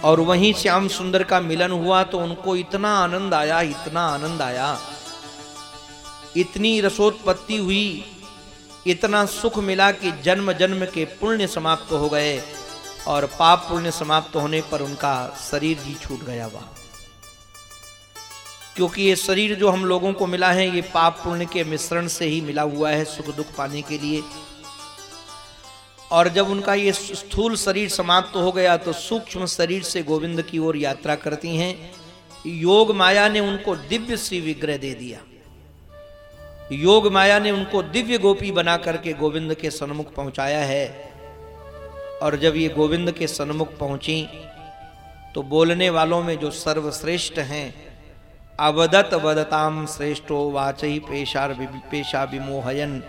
और वहीं श्याम सुंदर का मिलन हुआ तो उनको इतना आनंद आया, इतना आनंद आया। इतनी रसोत्पत्ति हुई इतना सुख मिला कि जन्म जन्म के पुण्य समाप्त हो गए और पाप पुण्य समाप्त होने पर उनका शरीर ही छूट गया वहाँ। क्योंकि ये शरीर जो हम लोगों को मिला है, ये पाप पुण्य के मिश्रण से ही मिला हुआ है सुख दुख पाने के लिए। और जब उनका ये स्थूल शरीर समाप्त तो हो गया तो सूक्ष्म शरीर से गोविंद की ओर यात्रा करती हैं। योग माया ने उनको दिव्य श्री विग्रह दे दिया। योग माया ने उनको दिव्य गोपी बना करके गोविंद के सन्मुख पहुँचाया है। और जब ये गोविंद के सन्मुख पहुँची तो बोलने वालों में जो सर्वश्रेष्ठ हैं, अवदत वदताम श्रेष्ठो वाचई पेशार पेशा विमोहयन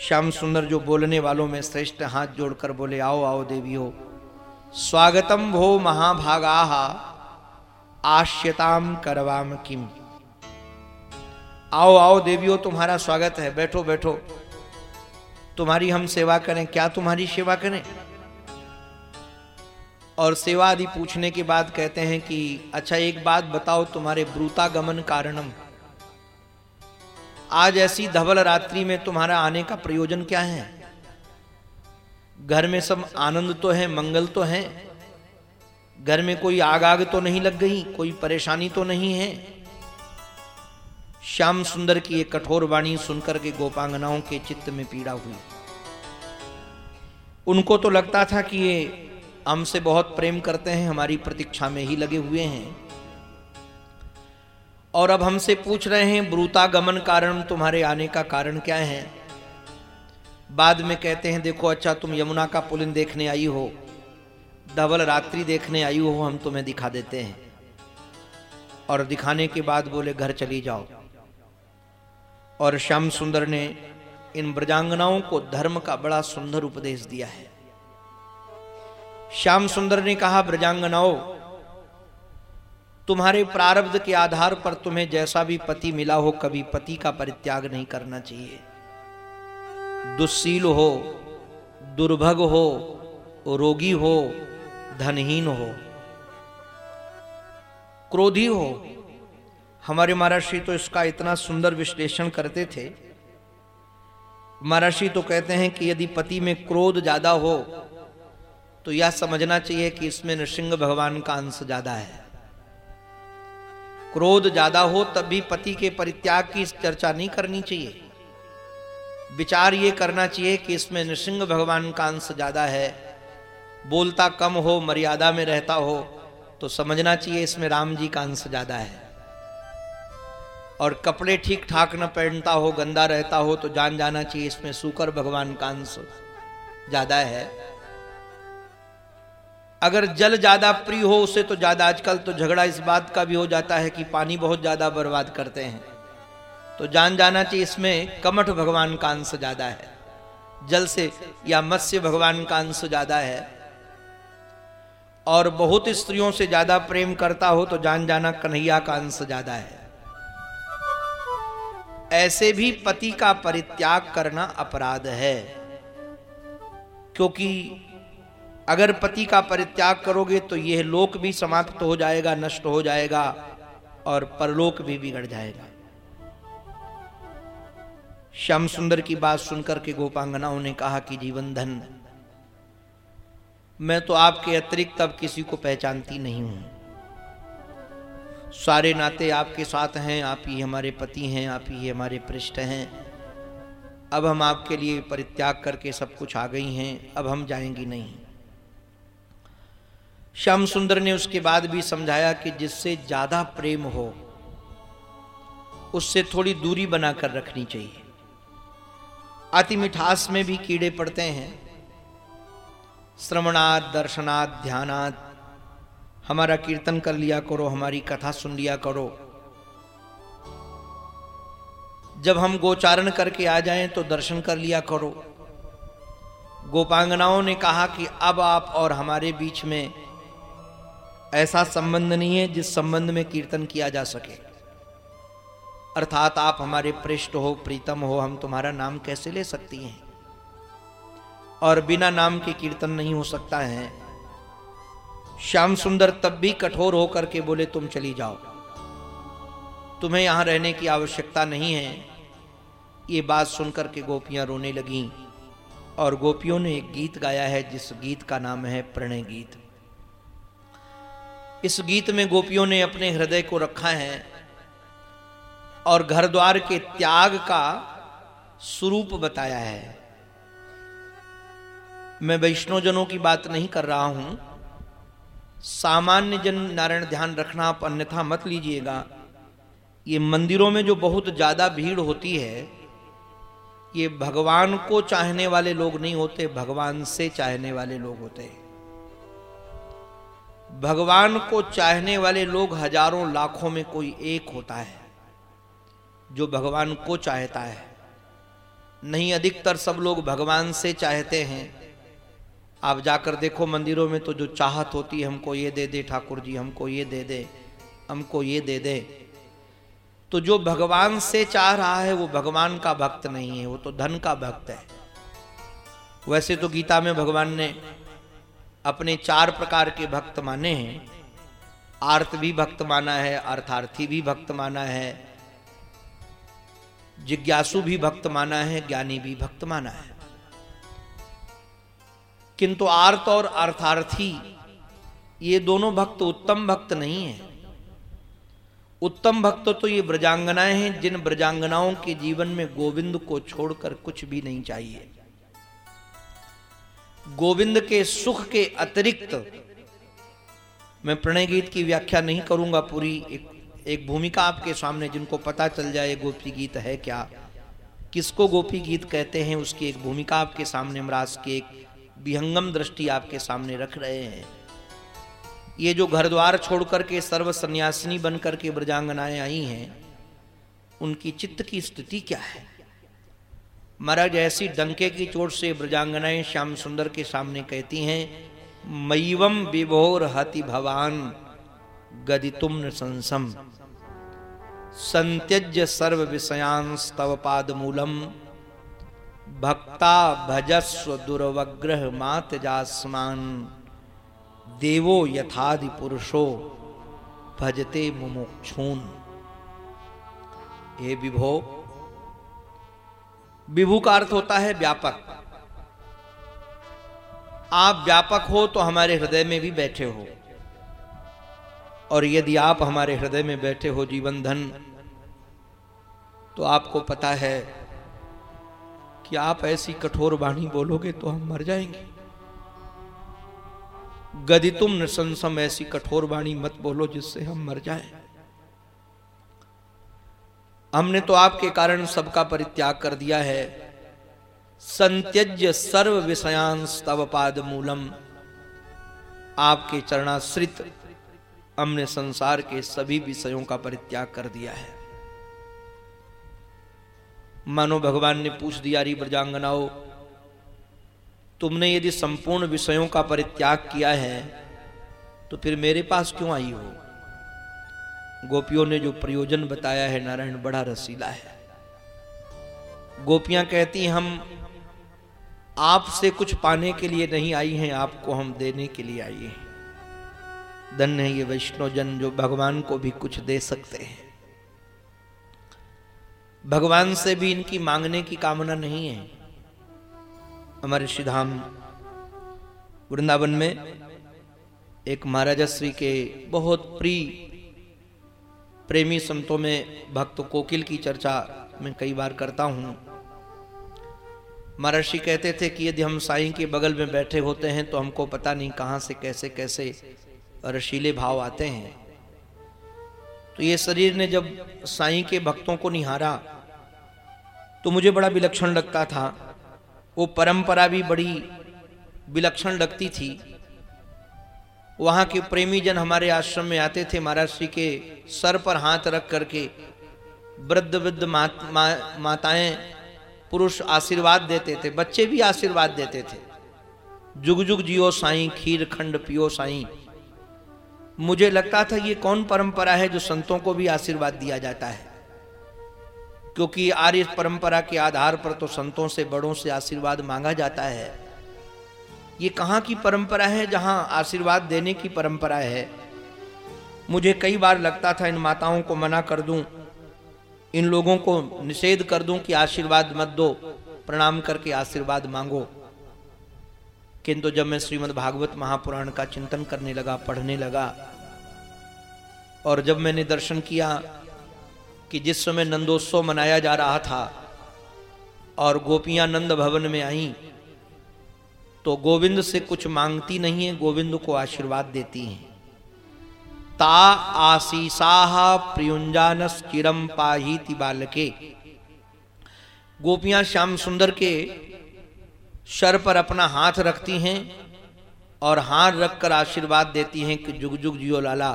श्याम सुंदर जो बोलने वालों में श्रेष्ठ हाथ जोड़कर बोले, आओ आओ देवी हो स्वागतम भो महाभागा आश्यताम करवाम किम? आओ आओ देवियों, तुम्हारा स्वागत है। बैठो बैठो। तुम्हारी हम सेवा करें। क्या तुम्हारी सेवा करें? और सेवा आदि पूछने के बाद कहते हैं कि अच्छा एक बात बताओ तुम्हारे ब्रूतागमन कारणम। आज ऐसी धवल रात्रि में तुम्हारा आने का प्रयोजन क्या है? घर में सब आनंद तो है, मंगल तो है। घर में कोई आग आग तो नहीं लग गई, कोई परेशानी तो नहीं है। श्याम सुंदर की एक कठोर वाणी सुनकर के गोपांगनाओं के चित्त में पीड़ा हुई। उनको तो लगता था कि ये हमसे बहुत प्रेम करते हैं, हमारी प्रतीक्षा में ही लगे हुए हैं। और अब हमसे पूछ रहे हैं, ब्रूतागमन कारण तुम्हारे आने का कारण क्या है? बाद में कहते हैं, देखो अच्छा तुम यमुना का पुलिन देखने आई हो, धवल रात्रि देखने आई हो, हम तुम्हें दिखा देते हैं। और दिखाने के बाद बोले, घर चली जाओ। और श्याम सुंदर ने इन ब्रजांगनाओं को धर्म का बड़ा सुंदर उपदेश दिया है। श्याम सुंदर ने कहा, ब्रजांगनाओ, तुम्हारे प्रारब्ध के आधार पर तुम्हें जैसा भी पति मिला हो, कभी पति का परित्याग नहीं करना चाहिए। दुस्सील हो, दुर्भग हो, रोगी हो, धनहीन हो, क्रोधी हो हमारे महाराष्ट्री तो इसका इतना सुंदर विश्लेषण करते थे। महाराष्ट्री तो कहते हैं कि यदि पति में क्रोध ज़्यादा हो तो यह समझना चाहिए कि इसमें नृसिंह भगवान का अंश ज़्यादा है। क्रोध ज़्यादा हो, तब भी पति के परित्याग की चर्चा नहीं करनी चाहिए। विचार ये करना चाहिए कि इसमें नृसिंह भगवान का अंश ज़्यादा है। बोलता कम हो, मर्यादा में रहता हो तो समझना चाहिए इसमें राम जी का अंश ज़्यादा है। और कपड़े ठीक ठाक न पहनता हो, गंदा रहता हो तो जान जाना चाहिए इसमें सुकर भगवान का अंश ज़्यादा है। अगर जल ज़्यादा प्रिय हो उसे तो ज़्यादा आजकल तो झगड़ा इस बात का भी हो जाता है कि पानी बहुत ज़्यादा बर्बाद करते हैं। तो जान जाना चाहिए इसमें कमठ भगवान का अंश ज़्यादा है। जल से या मत्स्य भगवान का अंश ज़्यादा है। और बहुत स्त्रियों से ज़्यादा प्रेम करता हो तो जान जाना कन्हैया का अंश ज़्यादा है। ऐसे भी पति का परित्याग करना अपराध है। क्योंकि अगर पति का परित्याग करोगे तो यह लोक भी समाप्त हो जाएगा, नष्ट हो जाएगा और परलोक भी बिगड़ जाएगा। श्याम सुंदर की बात सुनकर के गोपांगनाओं ने कहा कि जीवन धन, मैं तो आपके अतिरिक्त अब किसी को पहचानती नहीं हूँ। सारे नाते आपके साथ हैं, आप ही हमारे पति हैं, आप ही हमारे पृष्ठ हैं। अब हम आपके लिए परित्याग करके सब कुछ आ गई हैं, अब हम जाएँगी नहीं। श्याम सुंदर ने उसके बाद भी समझाया कि जिससे ज़्यादा प्रेम हो, उससे थोड़ी दूरी बनाकर रखनी चाहिए। अति मिठास में भी कीड़े पड़ते हैं। श्रवणात्, दर्शनात्, ध्यानात् हमारा कीर्तन कर लिया करो, हमारी कथा सुन लिया करो। जब हम गोचारण करके आ जाएँ तो दर्शन कर लिया करो। गोपांगनाओं ने कहा कि अब आप और हमारे बीच में ऐसा संबंध नहीं है जिस संबंध में कीर्तन किया जा सके। अर्थात आप हमारे पृष्ठ हो, प्रीतम हो, हम तुम्हारा नाम कैसे ले सकती हैं? और बिना नाम के कीर्तन नहीं हो सकता है। श्याम सुंदर तब भी कठोर होकर के बोले, तुम चली जाओ। तुम्हें यहाँ रहने की आवश्यकता नहीं है। ये बात सुनकर के गोपियाँ रोने लगीं और गोपियों ने एक गीत गाया है, जिस गीत का नाम है प्रणय गीत। इस गीत में गोपियों ने अपने हृदय को रखा है और घर द्वार के त्याग का स्वरूप बताया है। मैं वैष्णोजनों की बात नहीं कर रहा हूँ सामान्य जन नारायण ध्यान रखना आप अन्यथा मत लीजिएगा। ये मंदिरों में जो बहुत ज़्यादा भीड़ होती है, ये भगवान को चाहने वाले लोग नहीं होते, भगवान से चाहने वाले लोग होते। हैं भगवान को चाहने वाले लोग हज़ारों लाखों में कोई एक होता है, जो भगवान को चाहता है। नहीं अधिकतर सब लोग भगवान से चाहते हैं। आप जाकर देखो मंदिरों में तो जो चाहत होती है, हमको ये दे दे, ठाकुर जी, हमको ये दे दे, हमको ये दे दे। तो जो भगवान से चाह रहा है, वो भगवान का भक्त नहीं है, वो तो धन का भक्त है। वैसे तो गीता में भगवान ने अपने चार प्रकार के भक्त माने हैं। आर्थ भी भक्त माना है, अर्थार्थी भी भक्त माना है, जिज्ञासु भी भक्त माना है, ज्ञानी भी भक्त माना है। किंतु आर्त और अर्थार्थी, ये दोनों भक्त उत्तम भक्त नहीं है। उत्तम भक्त तो ये ब्रजांगनाएँ हैं, जिन ब्रजांगनाओं के जीवन में गोविंद को छोड़कर कुछ भी नहीं चाहिए। गोविंद के सुख के अतिरिक्त मैं प्रणय गीत की व्याख्या नहीं करूँगा, पूरी एक एक भूमिका आपके सामने जिनको पता चल जाए गोपी गीत है क्या। किसको गोपी गीत कहते हैं, उसकी एक भूमिका आपके सामने, मराज की एक विहंगम दृष्टि आपके सामने रख रहे हैं। ये जो घर द्वार छोड़ करके सर्व सन्यासिनी बन करके ब्रजांगनाएँ आई हैं, उनकी चित्त की स्थिति क्या है? महाराज, ऐसी डंके की चोट से ब्रजांगनाएँ श्याम सुंदर के सामने कहती हैं मईवम विभोर हति भवान गदितुम संसम। संत्यज सर्व विषयांस्तव पाद मूलम भक्ता भजस्व दुर्वग्रह मात जासमान। देवो यथादि पुरुषो भजते मुमुक्षून। हे विभो, विभू का अर्थ होता है व्यापक। आप व्यापक हो तो हमारे हृदय में भी बैठे हो। और यदि आप हमारे हृदय में बैठे हो जीवन धन तो आपको पता है कि आप ऐसी कठोर वाणी बोलोगे तो हम मर जाएँगे। गदि तुम नृसंसम ऐसी कठोर वाणी मत बोलो जिससे हम मर जाएँ। हमने तो आपके कारण सबका परित्याग कर दिया है। संत्यज्य सर्व विषयांस तव पाद मूलम। आपके चरणाश्रित हमने संसार के सभी विषयों का परित्याग कर दिया है। मानो भगवान ने पूछ दिया री ब्रजांगनाओ, तुमने यदि संपूर्ण विषयों का परित्याग किया है तो फिर मेरे पास क्यों आई हो? गोपियों ने जो प्रयोजन बताया है, नारायण बड़ा रसीला है। गोपियाँ कहती हम आपसे कुछ पाने के लिए नहीं आई हैं, आपको हम देने के लिए आई हैं। धन्य है ये वैष्णव जन जो भगवान को भी कुछ दे सकते हैं। भगवान से भी इनकी मांगने की कामना नहीं है। हमारे श्रीधाम वृंदावन में एक महाराजश्री के बहुत प्रिय प्रेमी संतों में भक्त कोकिल की चर्चा मैं कई बार करता हूँ। महर्षि कहते थे कि यदि हम साईं के बगल में बैठे होते हैं तो हमको पता नहीं कहाँ से कैसे कैसे रशीले भाव आते हैं। तो ये शरीर ने जब साईं के भक्तों को निहारा तो मुझे बड़ा विलक्षण लगता था। वो परंपरा भी बड़ी विलक्षण लगती थी। वहाँ के प्रेमी जन हमारे आश्रम में आते थे महाराज श्री के सर पर हाथ रख करके वृद्ध वृद्ध मा, मा, माताएँ पुरुष आशीर्वाद देते थे बच्चे भी आशीर्वाद देते थे। जुग जुग जियो साईं खीर खंड पियो साईं। मुझे लगता था ये कौन परंपरा है जो संतों को भी आशीर्वाद दिया जाता है? क्योंकि आर्य परंपरा के आधार पर तो संतों से बड़ों से आशीर्वाद मांगा जाता है। ये कहाँ की परंपरा है जहाँ आशीर्वाद देने की परंपरा है? मुझे कई बार लगता था इन माताओं को मना कर दूँ, इन लोगों को निषेध कर दूँ कि आशीर्वाद मत दो, प्रणाम करके आशीर्वाद मांगो। किंतु जब मैं श्रीमद् भागवत महापुराण का चिंतन करने लगा, पढ़ने लगा, और जब मैंने दर्शन किया कि जिस समय नंदोत्सव मनाया जा रहा था और गोपियाँ नंद भवन में आई तो गोविंद से कुछ मांगती नहीं है, गोविंद को आशीर्वाद देती हैं। ता आशीषाह प्रियुंजानस चिरम पाही बालके। गोपियाँ श्याम सुंदर के शर पर अपना हाथ रखती हैं और हाथ रखकर आशीर्वाद देती हैं कि जुग जुग जियो लाला।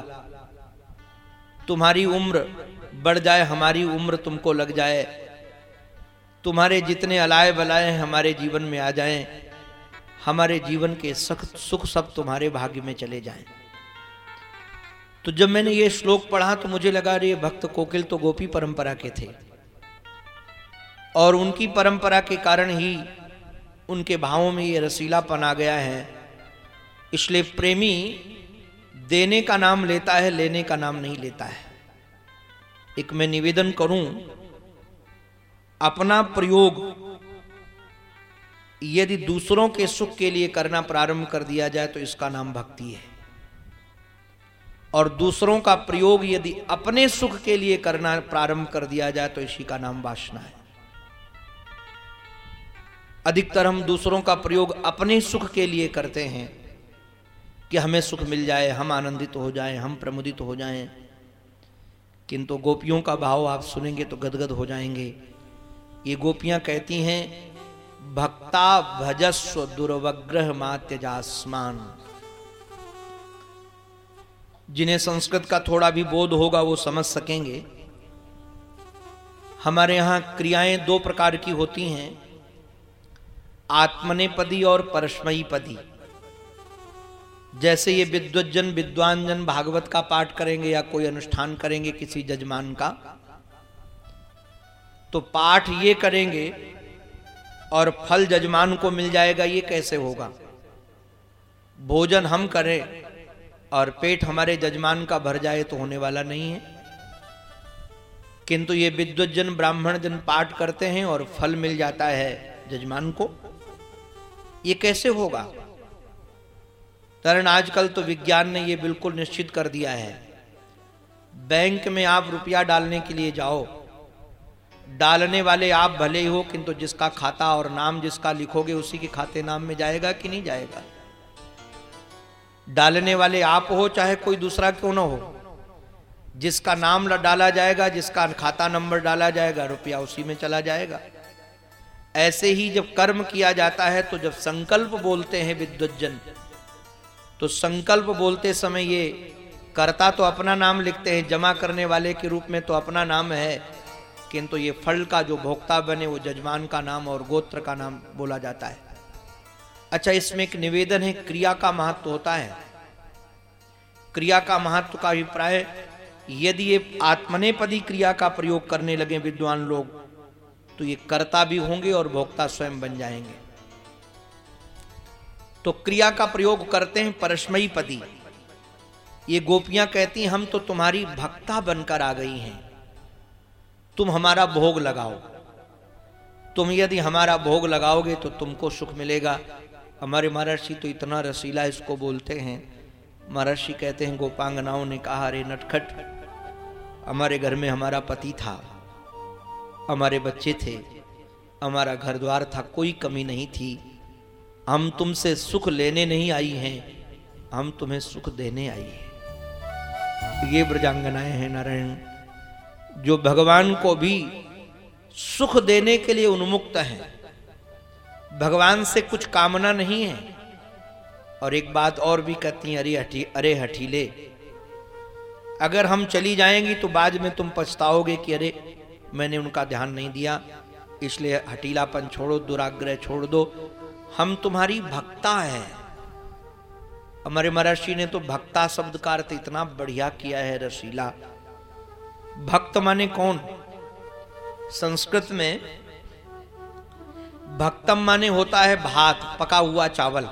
तुम्हारी उम्र बढ़ जाए, हमारी उम्र तुमको लग जाए। तुम्हारे जितने अलाय बलाए हमारे जीवन में आ जाएँ। हमारे जीवन के सख्त सुख सब तुम्हारे भाग्य में चले जाएँ। तो जब मैंने ये श्लोक पढ़ा तो मुझे लगा रे भक्त कोकिल तो गोपी परंपरा के थे। और उनकी परंपरा के कारण ही उनके भावों में ये रसीलापन आ गया है। इसलिए प्रेमी देने का नाम लेता है, लेने का नाम नहीं लेता है। एक मैं निवेदन करूँ, अपना प्रयोग यदि दूसरों के सुख के लिए करना प्रारंभ कर दिया जाए तो इसका नाम भक्ति है। और दूसरों का प्रयोग यदि अपने सुख के लिए करना प्रारंभ कर दिया जाए तो इसी का नाम वासना है। अधिकतर हम दूसरों का प्रयोग अपने सुख के लिए करते हैं कि हमें सुख मिल जाए, हम आनंदित हो जाएँ, हम प्रमुदित हो जाएँ। किंतु गोपियों का भाव आप सुनेंगे तो गदगद हो जाएँगे। ये गोपियाँ कहती हैं, भक्ता भजस्व दुर्वग्रह मात्यजास्मान। जिन्हें संस्कृत का थोड़ा भी बोध होगा वो समझ सकेंगे। हमारे यहाँ क्रियाएँ दो प्रकार की होती हैं। आत्मनेपदी और परस्मयी पदी जैसे ये विद्वजन विद्वान जन भागवत का पाठ करेंगे या कोई अनुष्ठान करेंगे किसी जजमान का तो पाठ ये करेंगे और फल जजमान को मिल जाएगा, ये कैसे होगा? भोजन हम करें और पेट हमारे जजमान का भर जाए तो होने वाला नहीं है। किंतु ये विद्वजन ब्राह्मण जन पाठ करते हैं और फल मिल जाता है जजमान को। ये कैसे होगा? कारण आजकल तो विज्ञान ने यह बिल्कुल निश्चित कर दिया है। बैंक में आप रुपया डालने के लिए जाओ। डालने वाले आप भले ही हो, किंतु जिसका खाता और नाम जिसका लिखोगे, उसी के खाते नाम में जाएगा कि नहीं जाएगा? डालने वाले आप हो, चाहे कोई दूसरा क्यों ना हो। जिसका नाम डाला जाएगा, जिसका खाता नंबर डाला जाएगा, रुपया उसी में चला जाएगा। ऐसे ही जब कर्म किया जाता है तो जब संकल्प बोलते हैं विद्वजन तो संकल्प बोलते समय ये कर्ता तो अपना नाम लिखते हैं, जमा करने वाले के रूप में तो अपना नाम है, किंतु ये फल का जो भोक्ता बने वो जजमान का नाम और गोत्र का नाम बोला जाता है। अच्छा इसमें एक निवेदन है, क्रिया का महत्व होता है। क्रिया का महत्व का अभिप्राय, यदि ये आत्मनेपदी क्रिया का प्रयोग करने लगे विद्वान लोग तो ये कर्ता भी होंगे और भोक्ता स्वयं बन जाएँगे। तो क्रिया का प्रयोग करते हैं परस्मयी पति। ये गोपियाँ कहती हम तो तुम्हारी भक्ता बनकर आ गई हैं। तुम हमारा भोग लगाओ। तुम यदि हमारा भोग लगाओगे तो तुमको सुख मिलेगा। हमारे महर्षि तो इतना रसीला इसको बोलते हैं। महर्षि कहते हैं, गोपांगनाओं ने कहा, अरे नटखट, हमारे घर में हमारा पति था। हमारे बच्चे थे। हमारा घर द्वार था, कोई कमी नहीं थी। हम तुमसे सुख लेने नहीं आई हैं, हम तुम्हें सुख देने आई हैं। ये ब्रजांगनाएँ हैं नारायण, जो भगवान को भी सुख देने के लिए उन्मुक्त हैं। भगवान से कुछ कामना नहीं है। और एक बात और भी कहती हैं, अरे हठी अरे हठीले अगर हम चली जाएँगी तो बाद में तुम पछताओगे कि अरे मैंने उनका ध्यान नहीं दिया, इसलिए हटीलापन छोड़ो, दुराग्रह छोड़ दो। हम तुम्हारी भक्ता है। हमारे महर्षि ने तो भक्ता शब्द का अर्थ इतना बढ़िया किया है रसीला। भक्त माने कौन? संस्कृत में भक्तम माने होता है भात, पका हुआ चावल।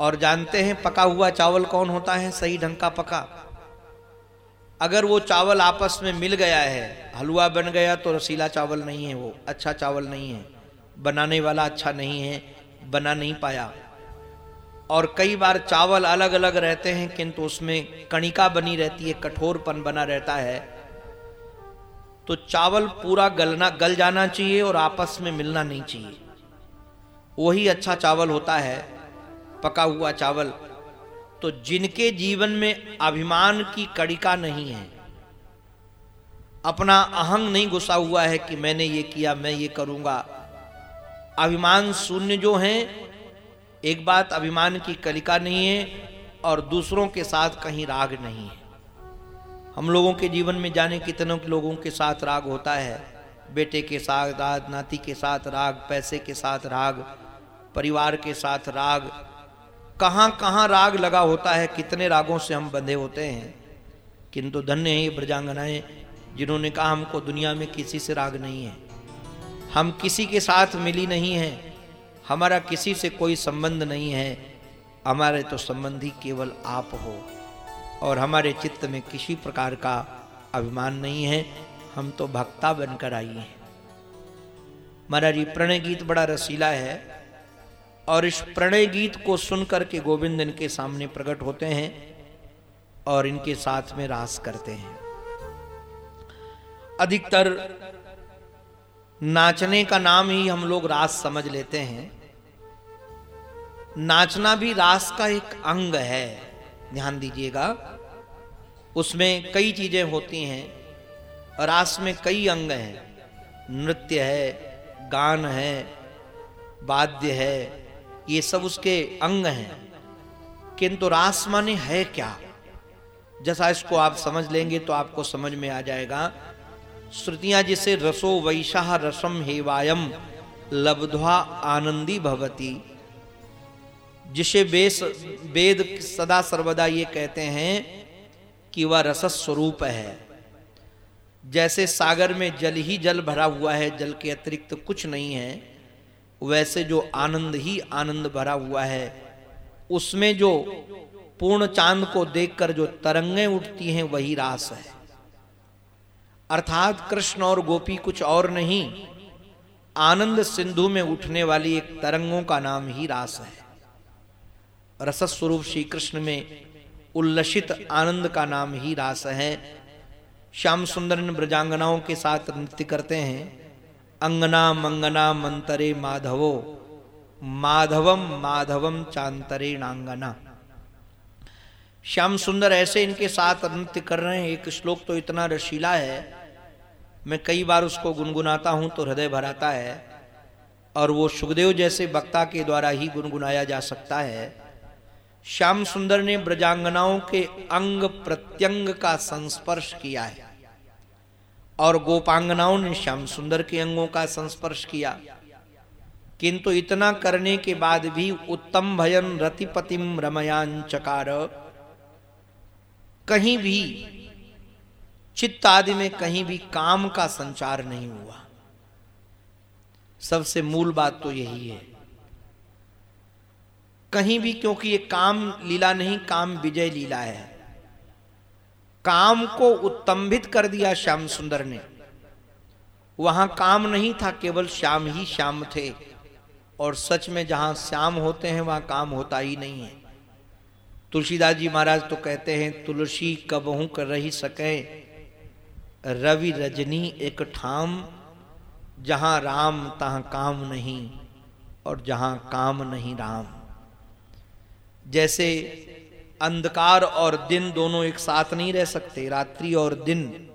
और जानते हैं पका हुआ चावल कौन होता है? सही ढंग का पका। अगर वो चावल आपस में मिल गया है, हलवा बन गया तो रसीला चावल नहीं है वो अच्छा चावल नहीं है। बनाने वाला अच्छा नहीं है, बना नहीं पाया। और कई बार चावल अलग अलग रहते हैं, किंतु उसमें कणिका बनी रहती है, कठोरपन बना रहता है। तो चावल पूरा गलना, गल जाना चाहिए और आपस में मिलना नहीं चाहिए। वही अच्छा चावल होता है, पका हुआ चावल। तो जिनके जीवन में अभिमान की कड़िका नहीं है, अपना अहंग नहीं घुसा हुआ है कि मैंने ये किया, मैं ये करूँगा। अभिमान शून्य जो हैं, एक बात अभिमान की कलिका नहीं है और दूसरों के साथ कहीं राग नहीं है। हम लोगों के जीवन में जाने कितनों लोगों के साथ राग होता है। बेटे के साथ, दाद, नाती के साथ राग, पैसे के साथ राग, परिवार के साथ राग कहाँ कहाँ राग लगा होता है, कितने रागों से हम बंधे होते हैं। किंतु धन्य है ये ब्रजांगनाएँ, जिन्होंने कहा हमको दुनिया में किसी से राग नहीं है। हम किसी के साथ मिली नहीं है, हमारा किसी से कोई संबंध नहीं है। हमारे तो संबंधी केवल आप हो, और हमारे चित्त में किसी प्रकार का अभिमान नहीं है। हम तो भक्ता बनकर आई हैं। महाराज प्रणय गीत बड़ा रसीला है। और इस प्रणय गीत को सुनकर के गोविंद इनके सामने प्रकट होते हैं और इनके साथ में रास करते हैं। अधिकतर नाचने का नाम ही हम लोग रास समझ लेते हैं। नाचना भी रास का एक अंग है, ध्यान दीजिएगा। उसमें कई चीज़ें होती हैं, रास में कई अंग हैं। नृत्य है, गान है, वाद्य है ये सब उसके अंग हैं। किंतु रास माने है क्या? जैसा इसको आप समझ लेंगे तो आपको समझ में आ जाएगा। श्रुतियाँ जिसे रसो वैशाह रसम हेवायम, लब्ध्वा आनंदी भवती। जिसे बेस वेद सदा सर्वदा ये कहते हैं कि वह रस स्वरूप है। जैसे सागर में जल ही जल भरा हुआ है, जल के अतिरिक्त तो कुछ नहीं है। वैसे जो आनंद ही आनंद भरा हुआ है, उसमें जो पूर्ण चाँद को देखकर जो तरंगे उठती हैं, वही रास है। अर्थात कृष्ण और गोपी कुछ और नहीं, आनंद सिंधु में उठने वाली एक तरंगों का नाम ही रास है। रस स्वरूप श्री कृष्ण में उल्लसित आनंद का नाम ही रास है। श्याम सुंदर ब्रजांगनाओं के साथ नृत्य करते हैं। अंगना मंगना मंतरे माधवो। माधवम माधवम चांतरे नांगना। श्याम सुंदर ऐसे इनके साथ नृत्य कर रहे हैं। एक श्लोक तो इतना रशीला है। मैं कई बार उसको गुनगुनाता हूँ तो हृदय भराता है। और वो सुखदेव जैसे वक्ता के द्वारा ही गुनगुनाया जा सकता है। श्याम सुंदर ने ब्रजांगनाओं के अंग प्रत्यंग का संस्पर्श किया है। और गोपांगनाओं ने श्याम सुंदर के अंगों का संस्पर्श किया। किंतु इतना करने के बाद भी उत्तम भयन रतिपतिम रमयान चकार कहीं भी चित्त आदि में कहीं भी काम का संचार नहीं हुआ। सबसे मूल बात तो यही है। कहीं भी क्योंकि ये काम लीला नहीं, काम विजय लीला है। काम को उत्तंभित कर दिया श्याम सुंदर ने। वहाँ काम नहीं था, केवल श्याम ही श्याम थे। और सच में जहाँ श्याम होते हैं, वहाँ काम होता ही नहीं है। तुलसीदास जी महाराज तो कहते हैं, तुलसी कबहू कर रही सके? रवि रजनी एक ठाम, जहाँ राम तहां काम नहीं और जहाँ काम नहीं राम। जैसे अंधकार और दिन दोनों एक साथ नहीं रह सकते, रात्रि और दिन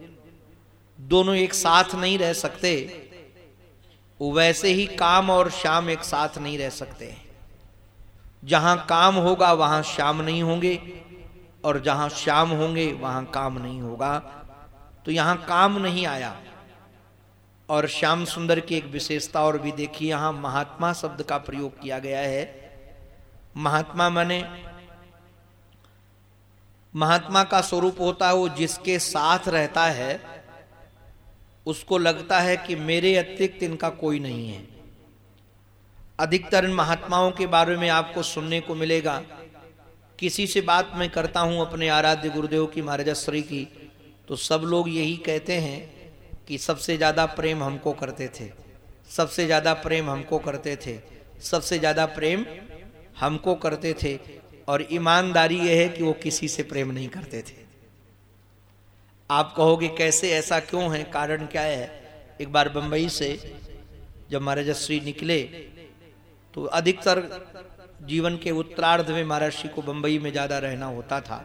दोनों एक साथ नहीं रह सकते वैसे ही काम और शाम एक साथ नहीं रह सकते। जहाँ काम होगा, वहाँ शाम नहीं होंगे, और जहाँ श्याम होंगे, वहाँ काम नहीं होगा। तो यहाँ काम नहीं आया। और श्याम सुंदर की एक विशेषता और भी देखिए, यहाँ महात्मा शब्द का प्रयोग किया गया है। महात्मा माने महात्मा का स्वरूप होता है, वो जिसके साथ रहता है, उसको लगता है कि मेरे अतिरिक्त इनका कोई नहीं है। अधिकतर इन महात्माओं के बारे में आपको सुनने को मिलेगा। किसी से बात मैं करता हूँ अपने आराध्य गुरुदेव की महाराजश्री की तो सब लोग यही कहते हैं कि सबसे ज़्यादा प्रेम हमको करते थे, सबसे ज़्यादा प्रेम हमको करते थे, सबसे ज़्यादा प्रेम हमको करते थे। और ईमानदारी यह है कि वो किसी से प्रेम नहीं करते थे। आप कहोगे, कैसे ऐसा क्यों है? कारण क्या है? एक बार बंबई से जब महाराजश्री निकले तो अधिकतर जीवन के उत्तरार्ध में महर्षि को बंबई में ज़्यादा रहना होता था।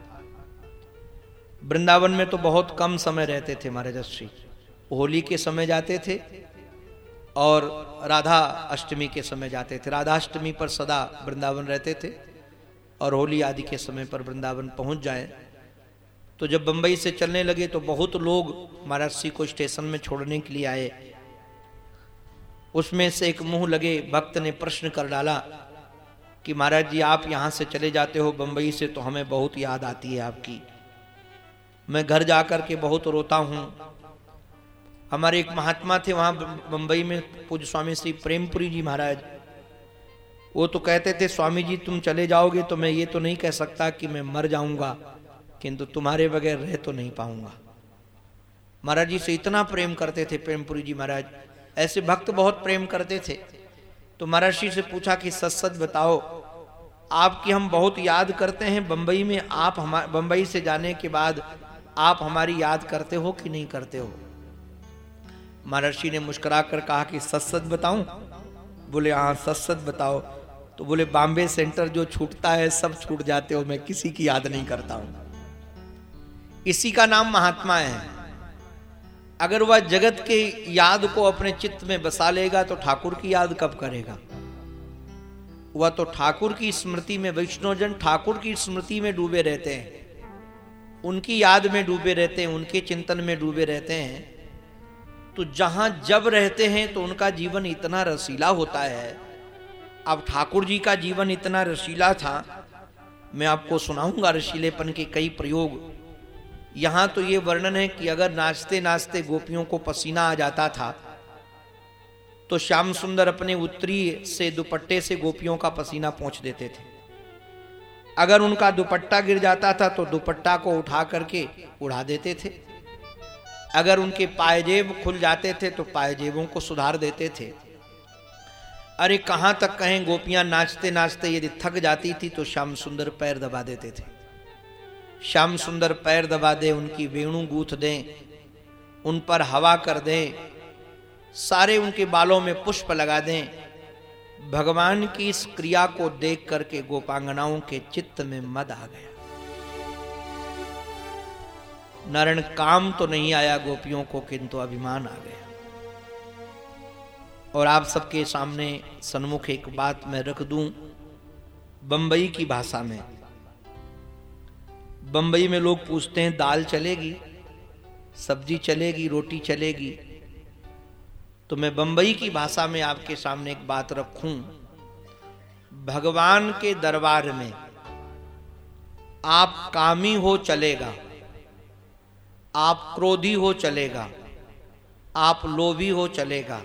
वृंदावन में तो बहुत कम समय रहते थे महाराज श्री होली के समय जाते थे और राधा अष्टमी के समय जाते थे। राधा अष्टमी पर सदा वृंदावन रहते थे। और होली आदि के समय पर वृंदावन पहुँच जाए। तो जब बंबई से चलने लगे तो बहुत लोग महाराज को स्टेशन में छोड़ने के लिए आए। उसमें से एक मुँह लगे, भक्त ने प्रश्न कर डाला कि महाराज जी, आप यहाँ से चले जाते हो बंबई से तो हमें बहुत याद आती है आपकी। मैं घर जाकर के बहुत रोता हूँ। हमारे एक महात्मा थे, वहाँ बंबई में पूज्य स्वामी श्री प्रेमपुरी जी महाराज वो तो कहते थे, स्वामी जी, तुम चले जाओगे तो मैं ये तो नहीं कह सकता कि मैं मर जाऊँगा, किंतु तुम्हारे बगैर रह तो नहीं पाऊँगा। महाराज जी से इतना प्रेम करते थे, प्रेमपुरी जी महाराज, ऐसे भक्त बहुत प्रेम करते थे। तो महर्षि से पूछा कि सच सच बताओ, आपकी हम बहुत याद करते हैं, बंबई में आप हमारे बंबई से जाने के बाद आप हमारी याद करते हो कि नहीं करते हो? महर्षि ने मुस्कुरा कर कहा कि सच सच बताऊँ? बोले हाँ सच सच बताओ। तो बोले, बॉम्बे सेंटर जो छूटता है, सब छूट जाते हो, मैं किसी की याद नहीं करता हूँ। इसी का नाम महात्मा है। अगर वह जगत के याद को अपने चित्त में बसा लेगा तो ठाकुर की याद कब करेगा? वह तो ठाकुर की स्मृति में वैष्णोजन ठाकुर की स्मृति में डूबे रहते हैं। उनकी याद में डूबे रहते हैं, उनके चिंतन में डूबे रहते हैं। तो जहाँ जब रहते हैं तो उनका जीवन इतना रसीला होता है अब ठाकुर जी का जीवन इतना रसीला था, मैं आपको सुनाऊँगा रसीलेपन के कई प्रयोग। यहाँ तो ये वर्णन है कि अगर नाचते नाचते गोपियों को पसीना आ जाता था तो श्याम सुंदर अपने उत्तरी से दुपट्टे से गोपियों का पसीना पहुँच देते थे। अगर उनका दुपट्टा गिर जाता था तो दुपट्टा को उठा करके उड़ा देते थे। अगर उनके पायजेब खुल जाते थे तो पायजेबों को सुधार देते थे। अरे कहाँ तक कहें, गोपियाँ नाचते नाचते यदि थक जाती थी तो श्याम सुंदर पैर दबा देते थे। श्याम सुंदर पैर दबा दे, उनकी वेणु गूथ दें, उन पर हवा कर दें, सारे उनके बालों में पुष्प लगा दें। भगवान की इस क्रिया को देख करके गोपांगनाओं के चित्त में मद आ गया। नारायण, काम तो नहीं आया गोपियों को, किंतु अभिमान आ गया। और आप सबके सामने सन्मुख एक बात मैं रख दूँ बंबई की भाषा में। बंबई में लोग पूछते हैं, दाल चलेगी, सब्ज़ी चलेगी, रोटी चलेगी। तो मैं बंबई की भाषा में आपके सामने एक बात रखूँ। भगवान के दरबार में आप कामी हो चलेगा, आप क्रोधी हो चलेगा, आप लोभी हो चलेगा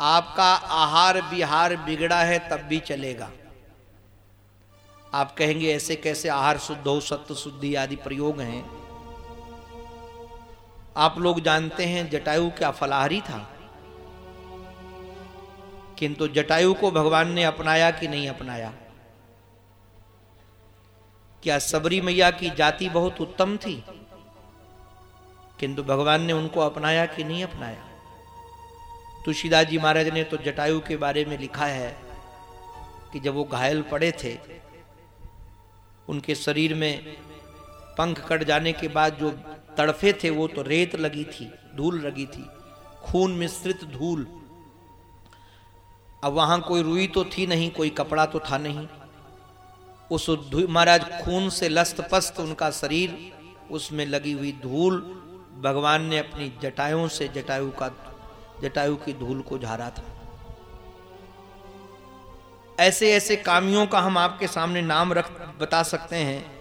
आपका आहार विहार बिगड़ा है, तब भी चलेगा। आप कहेंगे, ऐसे कैसे आहार शुद्ध हो सत्य शुद्धि आदि प्रयोग हैं? आप लोग जानते हैं, जटायु क्या फलाहारी था? किंतु जटायु को भगवान ने अपनाया कि नहीं अपनाया? क्या सबरी मैया की जाति बहुत उत्तम थी? किंतु भगवान ने उनको अपनाया कि नहीं अपनाया? तुलसीदास जी महाराज ने तो जटायु के बारे में लिखा है कि जब वो घायल पड़े थे, उनके शरीर में पंख कट जाने के बाद जो तड़फे थे, वो तो रेत लगी थी, धूल लगी थी, खून मिश्रित धूल। अब वहाँ कोई रुई तो थी नहीं, कोई कपड़ा तो था नहीं। उस महाराज खून से लस्त पस्त उनका शरीर, उसमें लगी हुई धूल, भगवान ने अपनी जटायों से जटायु का जटायु की धूल को झारा था। ऐसे ऐसे कामियों का हम आपके सामने नाम रख, बता सकते हैं।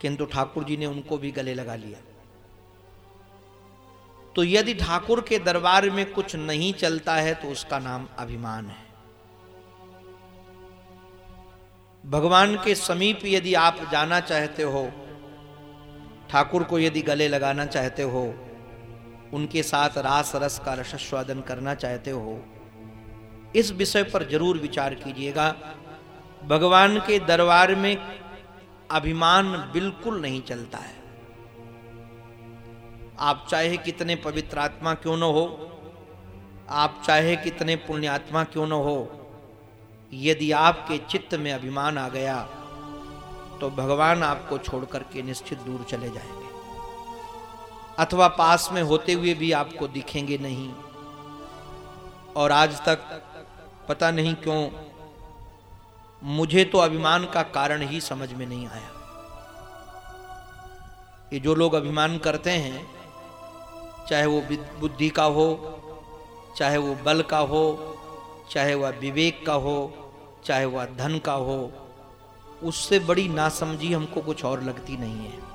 किंतु ठाकुर जी ने उनको भी गले लगा लिया। तो यदि ठाकुर के दरबार में कुछ नहीं चलता है तो उसका नाम अभिमान है। भगवान के समीप यदि आप जाना चाहते हो, ठाकुर को यदि गले लगाना चाहते हो उनके साथ रास रस का रसस्वादन करना चाहते हो। इस विषय पर ज़रूर विचार कीजिएगा। भगवान के दरबार में अभिमान बिल्कुल नहीं चलता है। आप चाहे कितने पवित्र आत्मा क्यों न हो, आप चाहे कितने पुण्यात्मा क्यों न हो, यदि आपके चित्त में अभिमान आ गया तो भगवान आपको छोड़कर के निश्चित दूर चले जाएँगे। अथवा पास में होते हुए भी आपको दिखेंगे नहीं। और आज तक पता नहीं क्यों, मुझे तो अभिमान का कारण ही समझ में नहीं आया। ये जो लोग अभिमान करते हैं, चाहे वो बुद्धि का हो, चाहे वो बल का हो, चाहे वह विवेक का हो, चाहे वह धन का हो, उससे बड़ी नासमझी हमको कुछ और लगती नहीं है।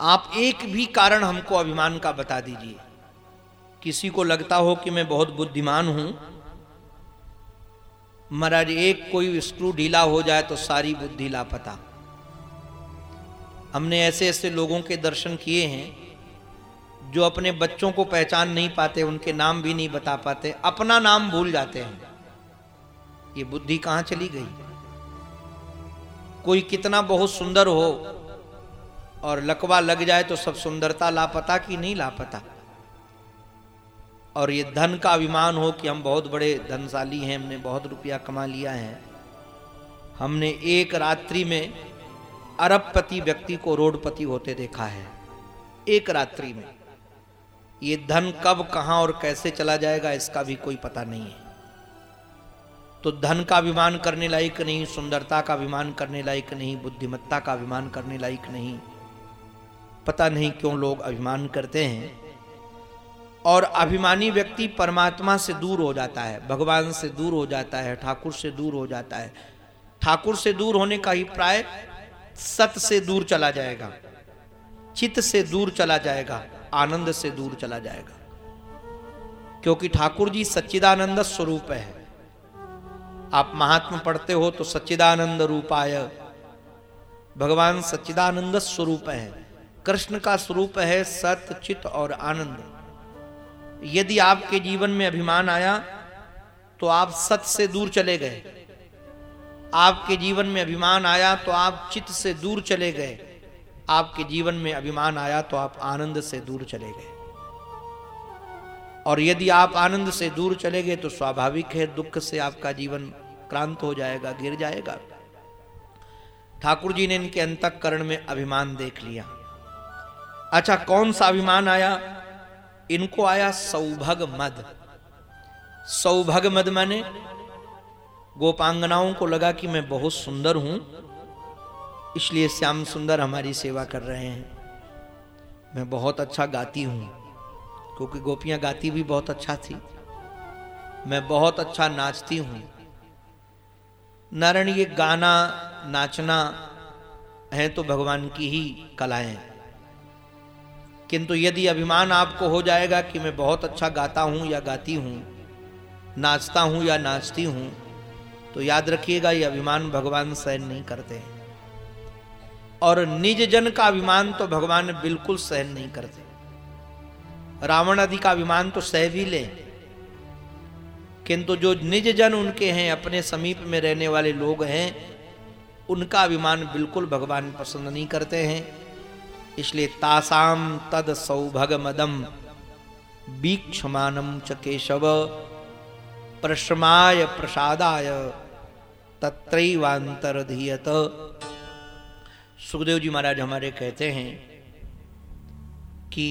आप एक भी कारण हमको अभिमान का बता दीजिए। किसी को लगता हो कि मैं बहुत बुद्धिमान हूँ, महाराज एक कोई स्क्रू ढीला हो जाए तो सारी बुद्धि लापता। हमने ऐसे ऐसे लोगों के दर्शन किए हैं, जो अपने बच्चों को पहचान नहीं पाते, उनके नाम भी नहीं बता पाते, अपना नाम भूल जाते हैं। ये बुद्धि कहाँ चली गई? कोई कितना बहुत सुंदर हो और लकवा लग जाए तो सब सुंदरता लापता कि नहीं लापता? और ये धन का अभिमान हो कि हम बहुत बड़े धनशाली हैं, हमने बहुत रुपया कमा लिया है। हमने एक रात्रि में अरबपति व्यक्ति को रोडपति होते देखा है। एक रात्रि में। ये धन कब, कहाँ और कैसे चला जाएगा, इसका भी कोई पता नहीं है। तो धन का अभिमान करने लायक नहीं, सुंदरता का अभिमान करने लायक नहीं, बुद्धिमत्ता का अभिमान करने लायक नहीं। पता नहीं क्यों लोग अभिमान करते हैं। और अभिमानी व्यक्ति परमात्मा से दूर हो जाता है, भगवान से दूर हो जाता है, ठाकुर से दूर हो जाता है। ठाकुर से दूर होने का ही प्राय सत से दूर चला जाएगा, चित्त से दूर चला जाएगा, आनंद से दूर चला जाएगा। क्योंकि ठाकुर जी सच्चिदानंद स्वरूप है। आप महात्मा पढ़ते हो तो सच्चिदानंद रूपाय, भगवान सच्चिदानंद स्वरूप है। कृष्ण का स्वरूप है सत्य चित और आनंद। यदि आपके जीवन में अभिमान आया तो आप सत्य से दूर चले गए। आपके जीवन में अभिमान आया तो आप चित्त से दूर चले गए। आपके जीवन में अभिमान आया तो आप आनंद से दूर चले गए। और यदि आप आनंद से दूर चले गए तो स्वाभाविक है, दुख से आपका जीवन क्रांत हो जाएगा, गिर जाएगा। ठाकुर जी ने इनके अंतकरण में अभिमान देख लिया। अच्छा कौन सा अभिमान आया? इनको आया सौभग मद। सौभग मद माने गोपांगनाओं को लगा कि मैं बहुत सुंदर हूँ, इसलिए श्याम सुंदर हमारी सेवा कर रहे हैं। मैं बहुत अच्छा गाती हूँ, क्योंकि गोपियाँ गाती भी बहुत अच्छा थी। मैं बहुत अच्छा नाचती हूँ। नारायण, ये गाना नाचना है तो भगवान की ही कलाएँ। किंतु यदि अभिमान आपको हो जाएगा कि मैं बहुत अच्छा गाता हूँ या गाती हूँ, नाचता हूँ या नाचती हूँ तो याद रखिएगा ये अभिमान भगवान सहन नहीं करते। और निज जन का अभिमान तो भगवान बिल्कुल सहन नहीं करते। रावण आदि का अभिमान तो सह भी ले। किंतु जो निज जन उनके हैं, अपने समीप में रहने वाले लोग हैं, उनका अभिमान बिल्कुल भगवान पसंद नहीं करते हैं। इसलिए तासाम तद सौभग मदम बीक्षमानम च केशव, प्रश्रमाय प्रसादाय तत्रैवांतरधीयत सुखदेव जी महाराज हमारे कहते हैं कि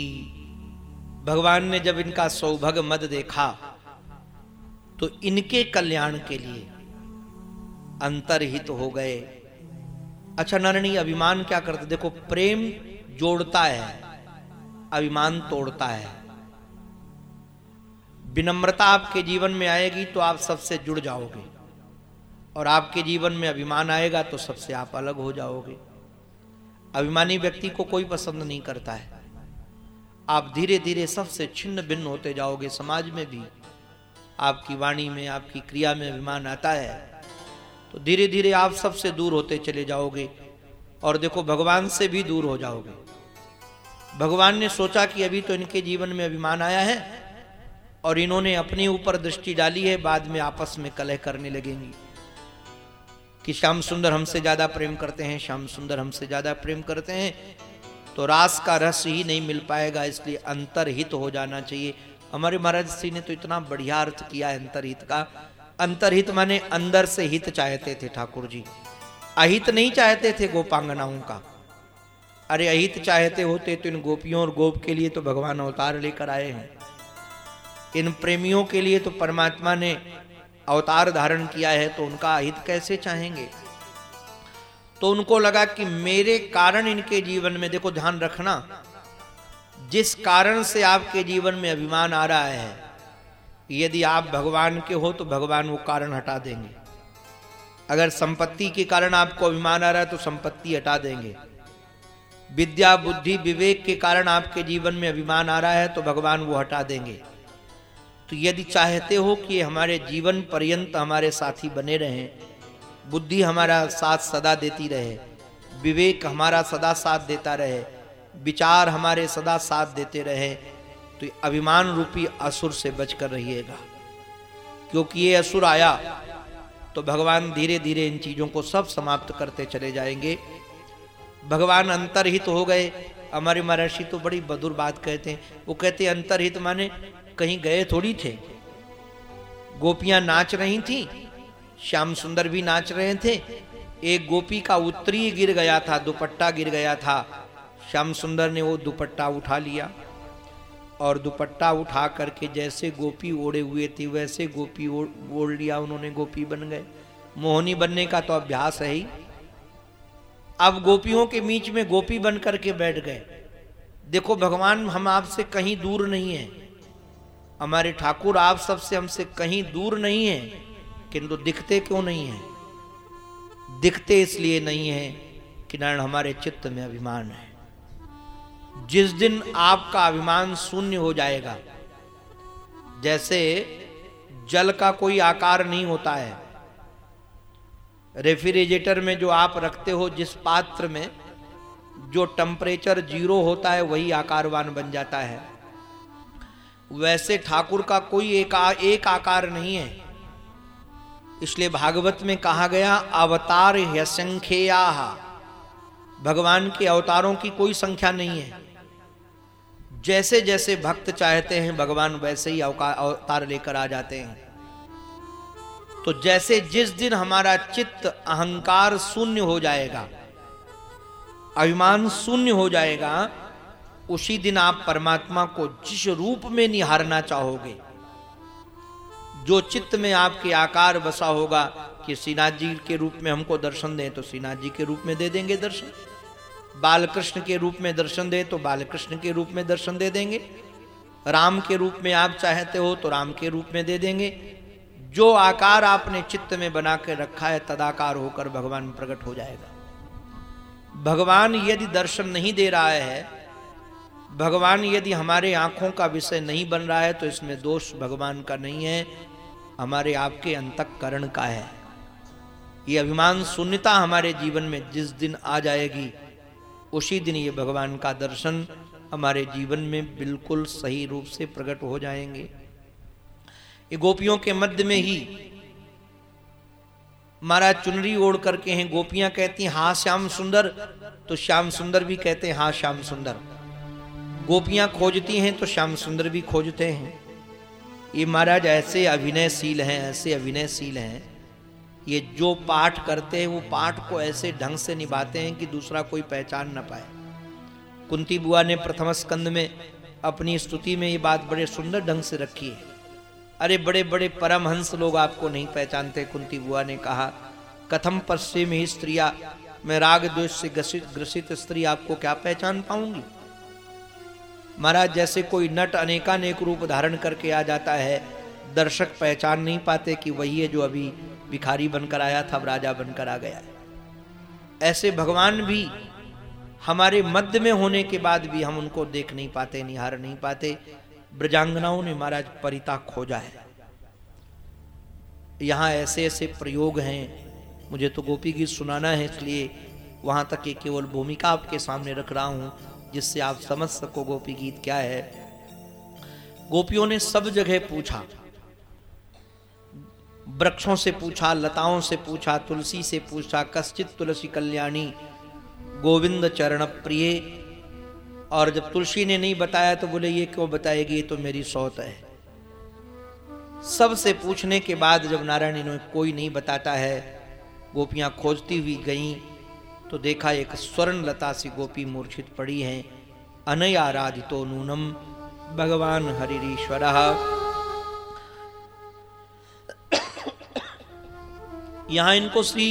भगवान ने जब इनका सौभग मद देखा तो इनके कल्याण के लिए अंतरहित तो हो गए। अच्छा नरणी, अभिमान क्या करते? देखो, प्रेम जोड़ता है, अभिमान तोड़ता है। विनम्रता आपके जीवन में आएगी तो आप सबसे जुड़ जाओगे। और आपके जीवन में अभिमान आएगा तो सबसे आप अलग हो जाओगे। अभिमानी व्यक्ति को कोई पसंद नहीं करता है। आप धीरे धीरे सबसे छिन्न भिन्न होते जाओगे। समाज में भी, आपकी वाणी में, आपकी क्रिया में अभिमान आता है। तो धीरे धीरे आप सबसे दूर होते चले जाओगे। और देखो, भगवान से भी दूर हो जाओगे। भगवान ने सोचा कि अभी तो इनके जीवन में अभिमान आया है और इन्होंने अपने ऊपर दृष्टि डाली है, बाद में आपस में कलह करने लगेंगी। कि श्याम सुंदर हमसे ज़्यादा प्रेम करते हैं, श्याम सुंदर हमसे ज़्यादा प्रेम करते हैं तो रास का रस ही नहीं मिल पाएगा, इसलिए अंतरहित हो जाना चाहिए। हमारे महाराज श्री ने तो इतना बढ़िया अर्थ किया है अंतरहित का। अंतरहित माने अंदर से हित चाहते थे ठाकुर जी। अहित नहीं चाहते थे गोपांगनाओं का। अरे अहित चाहते होते तो इन गोपियों और गोप के लिए तो भगवान अवतार लेकर आए हैं। इन प्रेमियों के लिए तो परमात्मा ने अवतार धारण किया है तो उनका अहित कैसे चाहेंगे? तो उनको लगा कि मेरे कारण इनके जीवन में, देखो ध्यान रखना, जिस कारण से आपके जीवन में अभिमान आ रहा है, यदि आप भगवान के हो तो भगवान वो कारण हटा देंगे। अगर संपत्ति के कारण आपको अभिमान आ रहा है तो संपत्ति हटा देंगे। विद्या, बुद्धि, विवेक के कारण आपके जीवन में अभिमान आ रहा है तो भगवान वो हटा देंगे। तो यदि चाहते हो कि हमारे जीवन पर्यंत हमारे साथी बने रहें, बुद्धि हमारा साथ सदा देती रहे, विवेक हमारा सदा साथ देता रहे, विचार हमारे सदा साथ देते रहे तो अभिमान रूपी असुर से बचकर रहिएगा। क्योंकि ये असुर आया तो भगवान धीरे धीरे इन चीज़ों को सब समाप्त करते चले जाएँगे। भगवान अंतरहित हो गए। हमारे महर्षि तो बड़ी बदुर बात कहते हैं। वो कहते अंतरहित माने कहीं गए थोड़ी थे। गोपियाँ नाच रही थी, श्याम सुंदर भी नाच रहे थे। एक गोपी का उत्तरी गिर गया था, दुपट्टा गिर गया था। श्याम सुंदर ने वो दुपट्टा उठा लिया और दुपट्टा उठा करके जैसे गोपी ओढ़े हुए थे, वैसे गोपी ओढ़ लिया, उन्होंने गोपी बन गए। मोहनी बनने का तो अभ्यास है ही। अब गोपियों के बीच में गोपी बन करके बैठ गए। देखो, भगवान हम आपसे कहीं दूर नहीं है। हमारे ठाकुर आप सबसे हमसे कहीं दूर नहीं है, किंतु दिखते क्यों नहीं है? दिखते इसलिए नहीं है कि नारायण हमारे चित्त में अभिमान है। जिस दिन आपका अभिमान शून्य हो जाएगा, जैसे जल का कोई आकार नहीं होता है रेफ्रिजरेटर में जो आप रखते हो जिस पात्र में जो टेम्परेचर ज़ीरो होता है वही आकारवान बन जाता है। वैसे ठाकुर का कोई एक, आ, एक आकार नहीं है। इसलिए भागवत में कहा गया अवतार असंख्या भगवान के अवतारों की कोई संख्या नहीं है। जैसे जैसे भक्त चाहते हैं भगवान वैसे ही अवतार लेकर आ जाते हैं। तो जैसे जिस दिन हमारा चित्त अहंकार शून्य हो जाएगा, अभिमान शून्य हो जाएगा, उसी दिन आप परमात्मा को जिस रूप में निहारना चाहोगे, जो चित्त में आपके आकार बसा होगा कि श्रीनाथ जी के रूप में हमको दर्शन दें तो श्रीनाथ जी के रूप में दे देंगे दर्शन। बालकृष्ण के रूप में दर्शन दे तो बालकृष्ण के रूप में दर्शन दे देंगे। राम के रूप में आप चाहते हो तो राम के रूप में दे देंगे। जो आकार आपने चित्त में बना के रखा है, तदाकार होकर भगवान प्रकट हो जाएगा। भगवान यदि दर्शन नहीं दे रहा है, भगवान यदि हमारे आँखों का विषय नहीं बन रहा है तो इसमें दोष भगवान का नहीं है, हमारे आपके अंतकरण का है। ये अभिमान शून्यता हमारे जीवन में जिस दिन आ जाएगी, उसी दिन ये भगवान का दर्शन हमारे जीवन में बिल्कुल सही रूप से प्रकट हो जाएँगे। ये गोपियों के मध्य में ही महाराज चुनरी ओढ़ करके हैं, गोपियाँ कहती हैं, हा, श्याम सुंदर। तो श्याम सुंदर भी कहते हैं, हा, श्याम सुंदर। गोपियाँ खोजती हैं तो श्याम सुंदर भी खोजते हैं। ये महाराज ऐसे अभिनयशील हैं, ऐसे अभिनयशील हैं, ये जो पाठ करते हैं, वो पाठ को ऐसे ढंग से निभाते हैं कि दूसरा कोई पहचान ना पाए। कुंती बुआ ने प्रथम स्कंद में अपनी स्तुति में ये बात बड़े सुंदर ढंग से रखी है। अरे बड़े बड़े परमहंस लोग आपको नहीं पहचानते, कुंती बुआ ने कहा। कथम पश्चिम ही स्त्रिया, मैं राग द्वेष से ग्रसित स्त्री आपको क्या पहचान पाऊँगी? महाराज, जैसे कोई नट अनेकानेक रूप धारण करके आ जाता है, दर्शक पहचान नहीं पाते कि वही है जो अभी भिखारी बनकर आया था, अब राजा बनकर आ गया है। ऐसे भगवान भी हमारे मध्य में होने के बाद भी हम उनको देख नहीं पाते, निहार नहीं पाते। ब्रजांगनाओं ने महाराज परिता खोजा है। यहाँ ऐसे ऐसे प्रयोग हैं। मुझे तो गोपी गीत सुनाना है, इसलिए वहाँ तक के केवल भूमिका आपके सामने रख रहा हूँ, जिससे आप समझ सको गोपी गीत क्या है। गोपियों ने सब जगह पूछा। वृक्षों से पूछा, लताओं से पूछा, तुलसी से पूछा, कश्चित तुलसी कल्याणी, गोविंद चरण प्रिय और जब तुलसी ने नहीं बताया तो बोले, ये क्यों बताएगी? ये तो मेरी सौत है। सबसे पूछने के बाद जब नारायण ने कोई नहीं बताता है, गोपियाँ खोजती हुई गईं तो देखा एक स्वर्ण लता सी गोपी मूर्छित पड़ी है। अनयाराधितो नूनम भगवान हरिश्वर यहाँ इनको श्री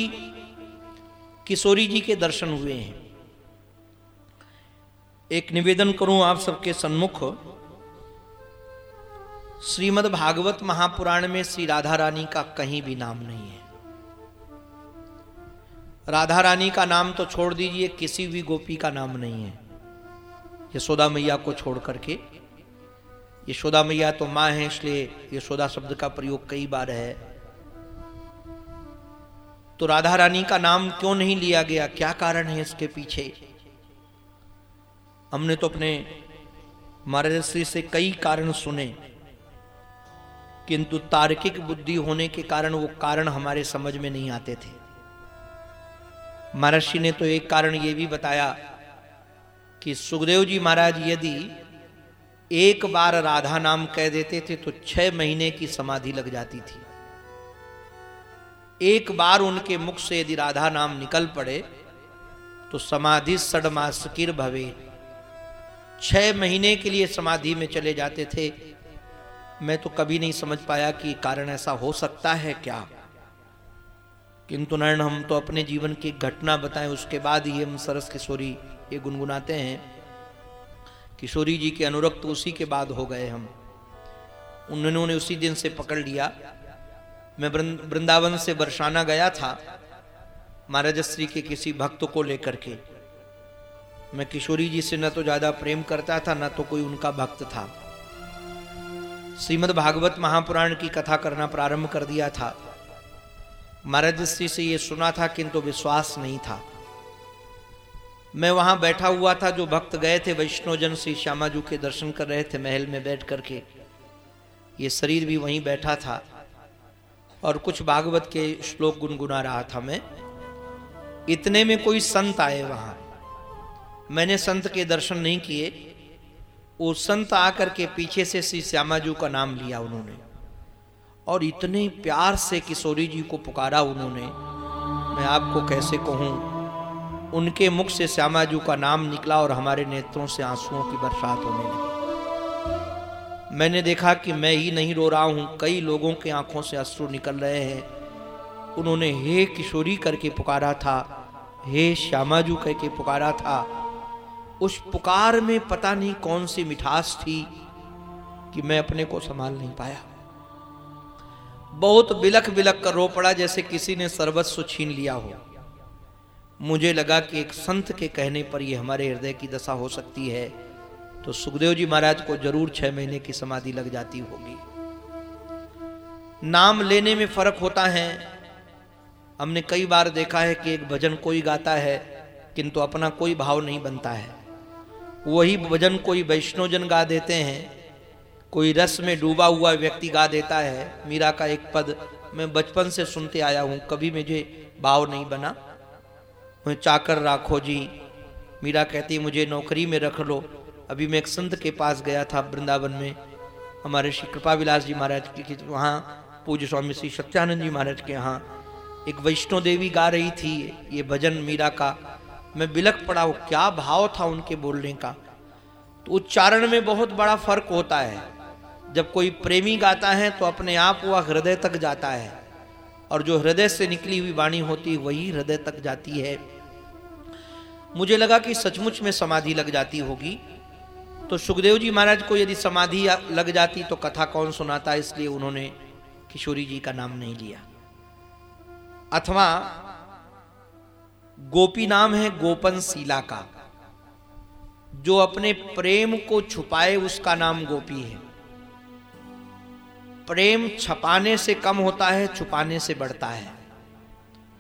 किशोरी जी के दर्शन हुए हैं। एक निवेदन करूँ आप सबके सन्मुख। श्रीमद् भागवत महापुराण में श्री राधा रानी का कहीं भी नाम नहीं है। राधा रानी का नाम तो छोड़ दीजिए, किसी भी गोपी का नाम नहीं है। यशोदा मैया को छोड़ करके। यशोदा मैया तो माँ है, इसलिए यशोदा शब्द का प्रयोग कई बार है। तो राधा रानी का नाम क्यों नहीं लिया गया? क्या कारण है इसके पीछे? हमने तो अपने महाराज श्री से कई कारण सुने, किंतु तार्किक बुद्धि होने के कारण वो कारण हमारे समझ में नहीं आते थे। महर्षि ने तो एक कारण ये भी बताया कि सुखदेव जी महाराज यदि एक बार राधा नाम कह देते थे तो छह महीने की समाधि लग जाती थी। एक बार उनके मुख से यदि राधा नाम निकल पड़े तो समाधि सड़मासकिर भवे। छह महीने के लिए समाधि में चले जाते थे। मैं तो कभी नहीं समझ पाया कि कारण ऐसा हो सकता है क्या। किंतु नारायण हम तो अपने जीवन की घटना बताएँ, उसके बाद ही हम सरस किशोरी ये गुनगुनाते हैं। किशोरी जी के अनुरक्त उसी के बाद हो गए हम। उन्होंने उसी दिन से पकड़ लिया। मैं वृंदावन से बरसाना गया था महाराज श्री के किसी भक्त को लेकर के। मैं किशोरी जी से न तो ज़्यादा प्रेम करता था, न तो कोई उनका भक्त था। श्रीमद भागवत महापुराण की कथा करना प्रारंभ कर दिया था। महाराज श्री से ये सुना था, किंतु विश्वास नहीं था। मैं वहाँ बैठा हुआ था, जो भक्त गए थे, वैष्णोजन श्री श्यामा जी के दर्शन कर रहे थे, महल में बैठ करके। ये शरीर भी वहीं बैठा था। और कुछ भागवत के श्लोक गुनगुना रहा था मैं। इतने में कोई संत आए वहाँ। मैंने संत के दर्शन नहीं किए, वो संत आकर के पीछे से श्री श्यामा श्यामाजू का नाम लिया उन्होंने। और इतने प्यार से किशोरी जी को पुकारा उन्होंने, मैं आपको कैसे कहूँ, उनके मुख से श्यामा श्यामाजू का नाम निकला और हमारे नेत्रों से आंसुओं की बरसात होने लगी। मैंने देखा कि मैं ही नहीं रो रहा हूँ, कई लोगों के आँखों से अश्रु निकल रहे हैं। उन्होंने हे किशोरी करके पुकारा था, हे श्यामाजू कह के पुकारा था उस पुकार में पता नहीं कौन सी मिठास थी कि मैं अपने को संभाल नहीं पाया। बहुत बिलख बिलख कर रो पड़ा जैसे किसी ने सर्वस्व छीन लिया हो। मुझे लगा कि एक संत के कहने पर यह हमारे हृदय की दशा हो सकती है तो सुखदेव जी महाराज को ज़रूर छह महीने की समाधि लग जाती होगी। नाम लेने में फ़र्क होता है। हमने कई बार देखा है कि एक भजन कोई गाता है, किंतु अपना कोई भाव नहीं बनता है। वही भजन कोई वैष्णोजन गा देते हैं, कोई रस में डूबा हुआ व्यक्ति गा देता है, मीरा का एक पद मैं बचपन से सुनते आया हूँ, कभी मुझे भाव नहीं बना। मैं चाकर राखो जी, मीरा कहती, मुझे नौकरी में रख लो। अभी मैं एक संत के पास गया था वृंदावन में। हमारे श्री कृपा विलास जी महाराज की वहाँ पूज्य स्वामी श्री सत्यानंद जी महाराज के यहाँ एक वैष्णो देवी गा रही थी, ये भजन मीरा का मैं बिलक पड़ा वो क्या भाव था उनके बोलने का? तो उच्चारण में बहुत बड़ा फ़र्क होता है। जब कोई प्रेमी गाता है तो अपने आप वह हृदय तक जाता है। और जो हृदय से निकली हुई वाणी होती वही हृदय तक जाती है। मुझे लगा कि सचमुच में समाधि लग जाती होगी। तो सुखदेव जी महाराज को यदि समाधि लग जाती तो कथा कौन सुनाता? इसलिए उन्होंने किशोरी जी का नाम नहीं लिया। अथवा गोपी नाम है गोपन सीला का। जो अपने प्रेम को छुपाए उसका नाम गोपी है। प्रेम छपाने से कम होता है, छुपाने से बढ़ता है।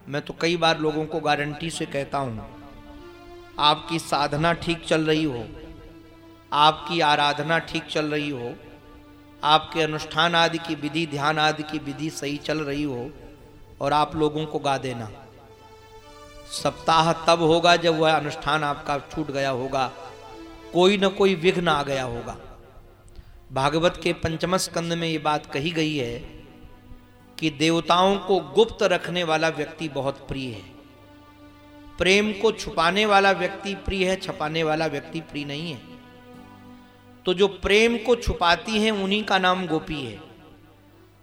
मैं तो कई बार लोगों को गारंटी से कहता हूँ, आपकी साधना ठीक चल रही हो, आपकी आराधना ठीक चल रही हो, आपके अनुष्ठान आदि की विधि, ध्यान आदि की विधि सही चल रही हो, और आप लोगों को गा देना। सप्ताह तब होगा जब वह अनुष्ठान आपका छूट गया होगा। कोई न कोई विघ्न आ गया होगा। भागवत के पंचम स्कंद में ये बात कही गई है कि देवताओं को गुप्त रखने वाला व्यक्ति बहुत प्रिय है। प्रेम को छुपाने वाला व्यक्ति प्रिय है, छपाने वाला व्यक्ति प्रिय नहीं है। तो जो प्रेम को छुपाती हैं, उन्हीं का नाम गोपी है।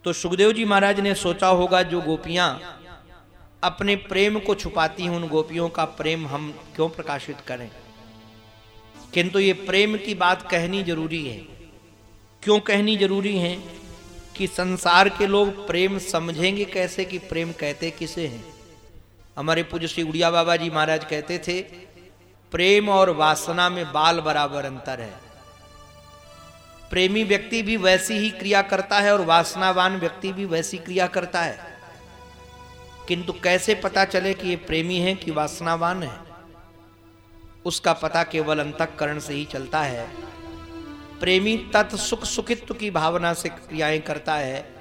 तो सुखदेव जी महाराज ने सोचा होगा, जो गोपियाँ अपने प्रेम को छुपाती हैं उन गोपियों का प्रेम हम क्यों प्रकाशित करें? किंतु ये प्रेम की बात कहनी ज़रूरी है। क्यों कहनी ज़रूरी है? कि संसार के लोग प्रेम समझेंगे कैसे कि प्रेम कहते किसे हैं? हमारे पूज्य श्री उड़िया बाबा जी महाराज कहते थे, प्रेम और वासना में बाल बराबर अंतर है। प्रेमी व्यक्ति भी वैसी ही क्रिया करता है और वासनावान व्यक्ति भी वैसी क्रिया करता है। किंतु कैसे पता चले कि ये प्रेमी है कि वासनावान है? उसका पता केवल अंतकरण से ही चलता है। प्रेमी तत् सुख सुखित्व की भावना से क्रियाएँ करता है।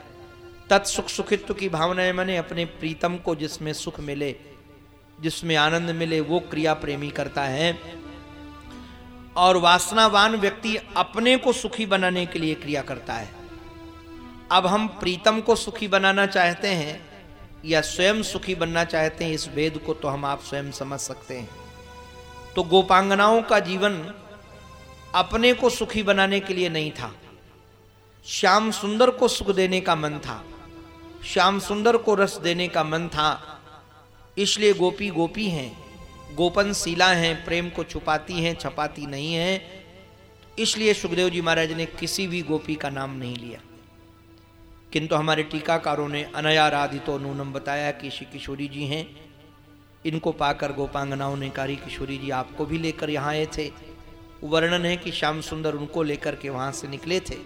तत् सुख सुखित्व की भावना मैंने अपने प्रीतम को जिसमें सुख मिले, जिसमें आनंद मिले, वो क्रिया प्रेमी करता है। और वासनावान व्यक्ति अपने को सुखी बनाने के लिए क्रिया करता है। अब हम प्रीतम को सुखी बनाना चाहते हैं या स्वयं सुखी बनना चाहते हैं इस वेद को तो हम आप स्वयं समझ सकते हैं। तो गोपांगनाओं का जीवन अपने को सुखी बनाने के लिए नहीं था। श्याम सुंदर को सुख देने का मन था। श्याम सुंदर को रस देने का मन था। इसलिए गोपी गोपी हैं गोपन शिला हैं, प्रेम को छुपाती हैं, छपाती नहीं हैं। इसलिए सुखदेव जी महाराज ने किसी भी गोपी का नाम नहीं लिया। किंतु हमारे टीकाकारों ने अनयाराधितो नूनम बताया कि श्री किशोरी जी हैं। इनको पाकर गोपांगनाओं ने कारी किशोरी जी आपको भी लेकर यहाँ आए थे। वर्णन है कि श्याम सुंदर उनको लेकर के वहाँ से निकले थे।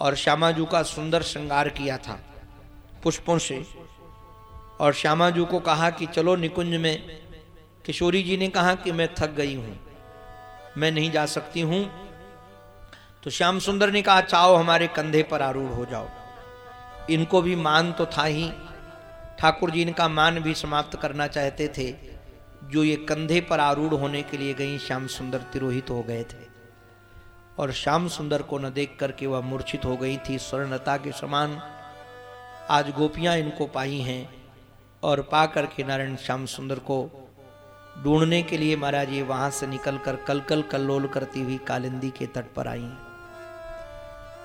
और श्यामाजू का सुंदर श्रृंगार किया था पुष्पों से। और श्यामाजू को कहा कि चलो निकुंज में। किशोरी जी ने कहा कि मैं थक गई हूँ। मैं नहीं जा सकती हूँ। तो श्याम सुंदर ने कहा, चाहो, हमारे कंधे पर आरूढ़ हो जाओ। इनको भी मान तो था ही। ठाकुर जी इनका मान भी समाप्त करना चाहते थे। जो ये कंधे पर आरूढ़ होने के लिए गई, श्याम सुंदर तिरोहित हो गए थे। और श्याम सुंदर को न देख करके वह मूर्छित हो गई थी। स्वर्णता के समान आज गोपियाँ इनको पाई हैं। और पा करके नारायण श्याम सुंदर को ढूँढने के लिए महाराज ये वहाँ से निकलकर कल कल कल्लोल करती हुई कालिंदी के तट पर आई।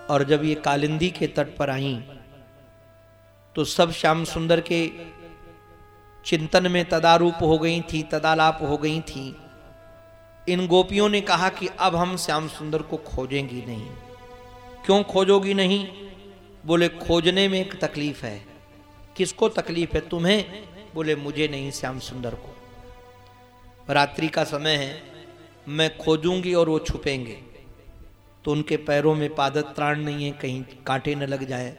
और जब ये कालिंदी के तट पर आई तो सब श्याम सुंदर के चिंतन में तदारूप हो गई थी, तदालाप हो गई थी। इन गोपियों ने कहा कि अब हम श्याम सुंदर को खोजेंगी नहीं। क्यों खोजोगी नहीं? बोले, खोजने में एक तकलीफ़ है। किसको तकलीफ़ है? तुम्हें? बोले, मुझे नहीं, श्याम सुंदर को। रात्रि का समय है, मैं खोजूँगी और वो छुपेंगे। तो उनके पैरों में पादत त्राण नहीं है, कहीं कांटे न लग जाए,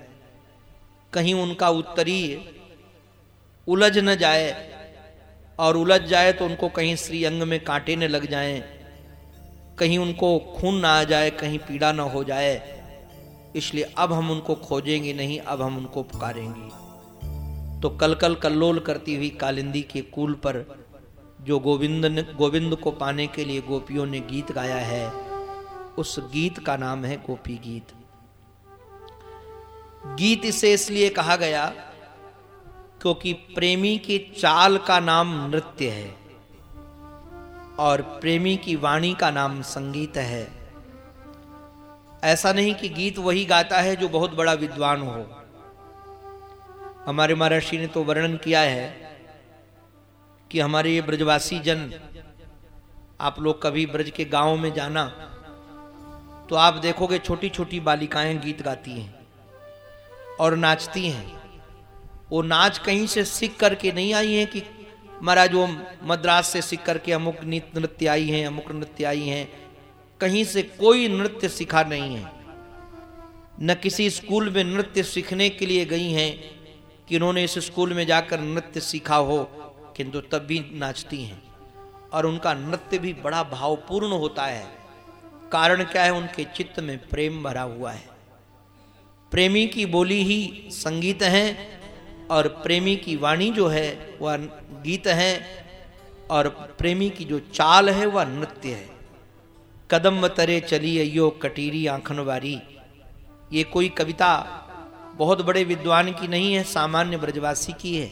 कहीं उनका उत्तरी उलझ न जाए, और उलझ जाए तो उनको कहीं श्री अंग में कांटे न लग जाए, कहीं उनको खून ना आ जाए, कहीं पीड़ा ना हो जाए। इसलिए अब हम उनको खोजेंगे नहीं, अब हम उनको पुकारेंगे। तो कल कल कल्लोल करती हुई कालिंदी के कूल पर, जो गोविंद ने गोविंद को पाने के लिए गोपियों ने गीत गाया है उस गीत का नाम है गोपी गीत। गीत इसे इसलिए कहा गया क्योंकि प्रेमी की चाल का नाम नृत्य है और प्रेमी की वाणी का नाम संगीत है। ऐसा नहीं कि गीत वही गाता है जो बहुत बड़ा विद्वान हो। हमारे महर्षि ने तो वर्णन किया है कि हमारे ये ब्रजवासी जन, आप लोग कभी ब्रज के गाँव में जाना तो आप देखोगे छोटी छोटी बालिकाएँ गीत गाती हैं और नाचती हैं। वो नाच कहीं से सीख करके नहीं आई हैं कि महाराज वो मद्रास से सीख करके अमुक नृत्य आई हैं, अमुक नृत्य आई हैं। कहीं से कोई नृत्य सीखा नहीं है। न किसी स्कूल में नृत्य सीखने के लिए गई हैं कि उन्होंने इस स्कूल में जाकर नृत्य सीखा हो, किंतु तब भी नाचती हैं। और उनका नृत्य भी बड़ा भावपूर्ण होता है। कारण क्या है? उनके चित्त में प्रेम भरा हुआ है। प्रेमी की बोली ही संगीत है और प्रेमी की वाणी जो है, वह गीत है और प्रेमी की जो चाल है, वह नृत्य है। कदम तरे चली अयो कटीरी आंखन वारी। ये कोई कविता बहुत बड़े विद्वान की नहीं है, सामान्य ब्रजवासी की है।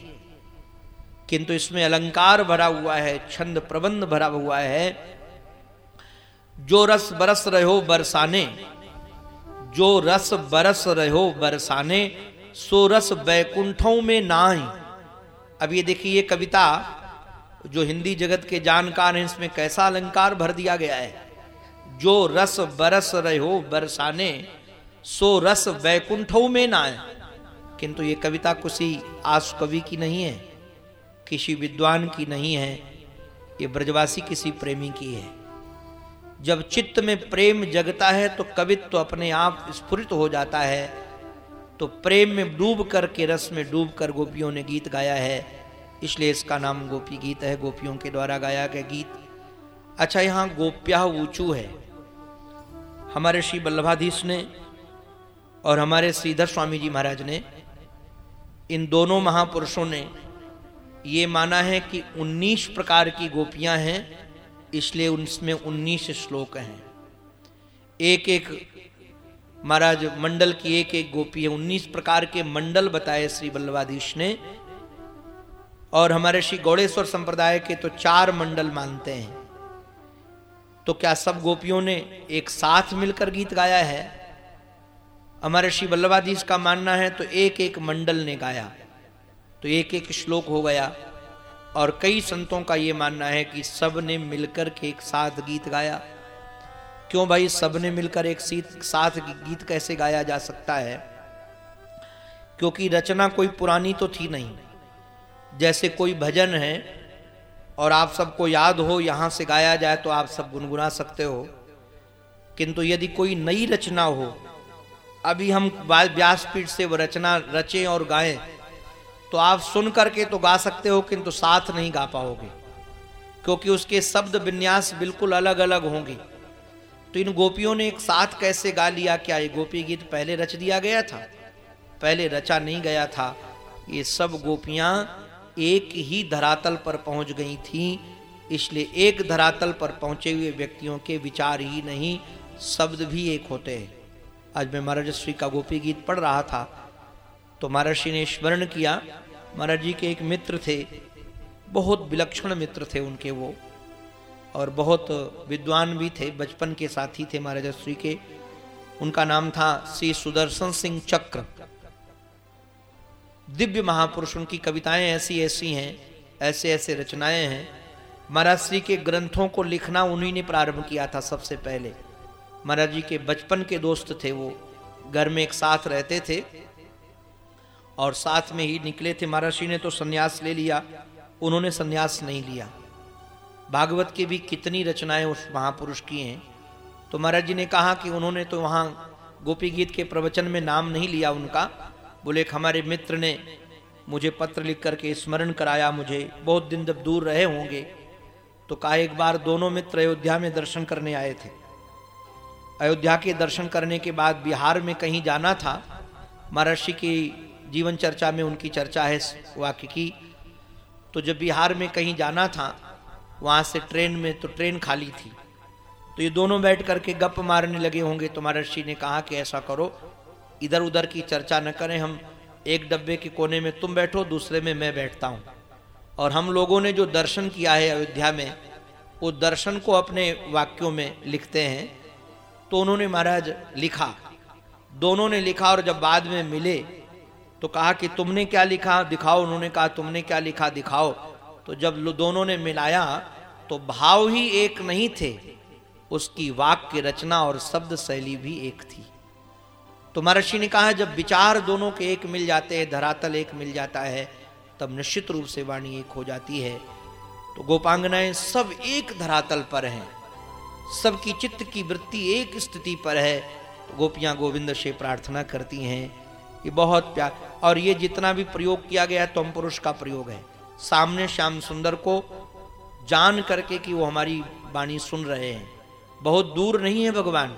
किंतु इसमें अलंकार भरा हुआ है, छंद प्रबंध भरा हुआ है जो रस बरस रहो बरसाने, जो रस बरस रहो बरसाने, सो रस बैकुंठों में नाई अब ये देखिए, ये कविता जो हिंदी जगत के जानकार हैं, इसमें कैसा अलंकार भर दिया गया है। जो रस बरस रहो बरसाने, सो रस बैकुंठों में ना किंतु ये कविता किसी आस कवि की नहीं है, किसी विद्वान की नहीं है, ये ब्रजवासी किसी प्रेमी की है। जब चित्त में प्रेम जगता है तो कवित्व तो अपने आप स्फुरित हो जाता है। तो प्रेम में डूब कर के रस में डूब कर गोपियों ने गीत गाया है। इसलिए इसका नाम गोपी गीत है। गोपियों के द्वारा गाया गया गीत। अच्छा यहाँ गोप्या ऊंचू है। हमारे श्री बल्लभाधीश ने और हमारे श्रीधर स्वामी जी महाराज ने इन दोनों महापुरुषों ने ये माना है कि 19 प्रकार की गोपियाँ हैं। इसलिए उनमें 19 श्लोक हैं। एक एक महाराज मंडल की एक एक गोपी है। उन्नीस प्रकार के मंडल बताए श्री बल्लवाधीश ने। और हमारे श्री गौड़ेश्वर संप्रदाय के तो चार मंडल मानते हैं। तो क्या सब गोपियों ने एक साथ मिलकर गीत गाया है? हमारे श्री बल्लवाधीश का मानना है तो एक एक मंडल ने गाया। तो एक एक श्लोक हो गया। और कई संतों का ये मानना है कि सबने मिलकर के एक साथ गीत गाया। क्यों भाई? सबने मिलकर एक साथ गीत कैसे गाया जा सकता है? क्योंकि रचना कोई पुरानी तो थी नहीं। जैसे कोई भजन है और आप सबको याद हो, यहाँ से गाया जाए तो आप सब गुनगुना सकते हो। किंतु यदि कोई नई रचना हो, अभी हम व्यासपीठ से वो रचना रचें और गाएँ तो आप सुन करके तो गा सकते हो, किंतु साथ नहीं गा पाओगे, क्योंकि उसके शब्द विन्यास बिल्कुल अलग अलग होंगे। तो इन गोपियों ने एक साथ कैसे गा लिया? क्या ये गोपी गीत पहले रच दिया गया था? पहले रचा नहीं गया था। ये सब गोपियाँ एक ही धरातल पर पहुँच गई थी, इसलिए एक धरातल पर पहुँचे हुए व्यक्तियों के विचार ही नहीं, शब्द भी एक होते हैं। आज मैं महाराजश्री का गोपी गीत पढ़ रहा था। तो महर्षि ने स्मरण किया। महाराज जी के एक मित्र थे, बहुत विलक्षण मित्र थे उनके वो, और बहुत विद्वान भी थे, बचपन के साथी थे महाराज श्री के। उनका नाम था श्री सुदर्शन सिंह चक्र। दिव्य महापुरुष, उनकी कविताएँ ऐसी ऐसी हैं, ऐसे ऐसे रचनाएँ हैं। महाराज श्री के ग्रंथों को लिखना उन्हीं ने प्रारंभ किया था सबसे पहले। महाराज जी के बचपन के दोस्त थे वो, घर में एक साथ रहते थे। और साथ में ही निकले थे महर्षि ने तो सन्यास ले लिया। उन्होंने सन्यास नहीं लिया। भागवत की भी कितनी रचनाएँ उस महापुरुष की हैं। तो महाराज जी ने कहा कि उन्होंने तो वहाँ गोपी गीत के प्रवचन में नाम नहीं लिया उनका। बोले, हमारे मित्र ने मुझे पत्र लिख करके स्मरण कराया, मुझे बहुत दिन जब दूर रहे होंगे तो कहा, एक बार दोनों मित्र अयोध्या में दर्शन करने आए थे। अयोध्या के दर्शन करने के बाद बिहार में कहीं जाना था, महर्षि की जीवन चर्चा में उनकी चर्चा है, वाक्य की। तो जब बिहार में कहीं जाना था, वहाँ से ट्रेन में तो ट्रेन खाली थी। तो ये दोनों बैठ करके गप मारने लगे होंगे। तो महर्षि ने कहा कि ऐसा करो इधर उधर की चर्चा न करें। हम एक डब्बे के कोने में, तुम बैठो, दूसरे में मैं बैठता हूँ। और हम लोगों ने जो दर्शन किया है अयोध्या में, वो दर्शन को अपने वाक्यों में लिखते हैं। तो उन्होंने महाराज लिखा। दोनों ने लिखा और जब बाद में मिले तो कहा कि तुमने क्या लिखा? दिखाओ, उन्होंने कहा, तुमने क्या लिखा? दिखाओ। तो जब दोनों ने मिलाया तो भाव ही एक नहीं थे। उसकी वाक्य रचना और शब्द शैली भी एक थी। तो महर्षि ने कहा, जब विचार दोनों के एक मिल जाते हैं, धरातल एक मिल जाता है, तब निश्चित रूप से वाणी एक हो जाती है। तो गोपांगनाएँ सब एक धरातल पर हैं। सबकी चित्त की वृत्ति एक स्थिति पर है। तो गोपियाँ गोविंद से प्रार्थना करती हैं। ये बहुत प्यार। और ये जितना भी प्रयोग किया गया है तुम पुरुष का प्रयोग है। सामने श्याम सुंदर को जान करके कि वो हमारी वाणी सुन रहे हैं। बहुत दूर नहीं है भगवान।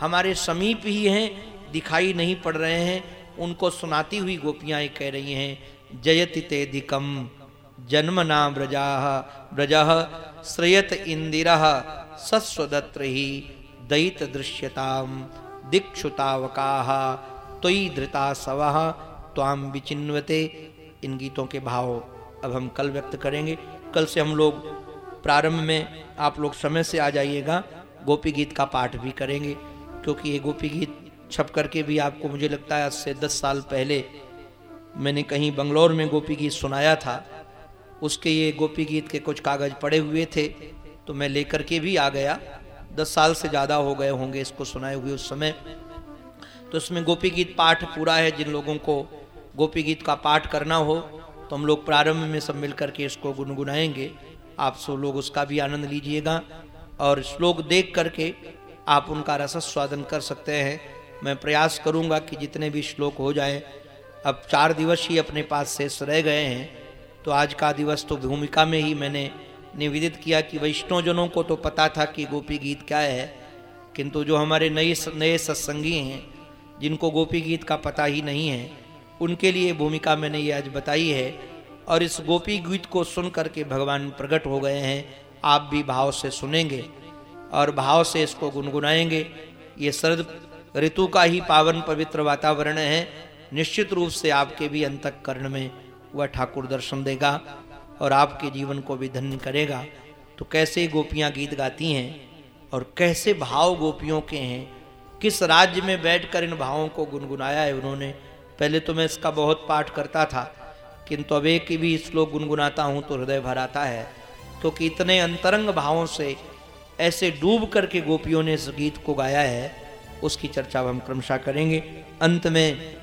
हमारे समीप ही हैं, दिखाई नहीं पड़ रहे हैं। उनको सुनाती हुई गोपियाँ कह रही हैं, जयति तेधिकम जन्म नाम ब्रजा ब्रज श्रेयत इंदिरा सस्वदत्र ही दयित दृश्यताम दीक्षुतावका त्वयि धृता सव त्वाम विचिन्वते। इन गीतों के भाव अब हम कल व्यक्त करेंगे। कल से हम लोग प्रारंभ में आप लोग समय से आ जाइएगा। गोपी गीत का पाठ भी करेंगे। क्योंकि ये गोपी गीत छप करके भी आपको मुझे लगता है आज से दस साल पहले मैंने कहीं बंगलोर में गोपी गीत सुनाया था। उसके ये गोपी गीत के कुछ कागज़ पड़े हुए थे। तो मैं लेकर के भी आ गया। दस साल से ज़्यादा हो गए होंगे इसको सुनाए हुए उस समय। तो उसमें गोपी गीत पाठ पूरा है जिन लोगों को गोपी गीत का पाठ करना हो तो हम लोग प्रारंभ में सब मिल करके इसको गुनगुनाएँगे। आप सब लोग उसका भी आनंद लीजिएगा और श्लोक देख करके आप उनका रस स्वादन कर सकते हैं। मैं प्रयास करूँगा कि जितने भी श्लोक हो जाए, अब चार दिवस ही अपने पास शेष रह गए हैं तो आज का दिवस तो भूमिका में ही मैंने निवेदित किया कि वैष्णवजनों को तो पता था कि गोपी गीत क्या है, किंतु जो हमारे नए नए सत्संगी हैं जिनको गोपी गीत का पता ही नहीं है, उनके लिए भूमिका मैंने ये आज बताई है और इस गोपी गीत को सुन करके भगवान प्रकट हो गए हैं। आप भी भाव से सुनेंगे और भाव से इसको गुनगुनाएँगे। ये शरद ऋतु का ही पावन पवित्र वातावरण है। निश्चित रूप से आपके भी अंतकरण में वह ठाकुर दर्शन देगा और आपके जीवन को भी धन्य करेगा। तो कैसे गोपियाँ गीत गाती हैं और कैसे भाव गोपियों के हैं किस राज्य में बैठकर इन भावों को गुनगुनाया है उन्होंने? पहले तो मैं इसका बहुत पाठ करता था, किंतु अब एक भी श्लोक गुनगुनाता हूँ तो हृदय भर आता है। तो कि इतने अंतरंग भावों से ऐसे डूब करके गोपियों ने इस गीत को गाया है, उसकी चर्चा हम क्रमशः करेंगे। अंत में,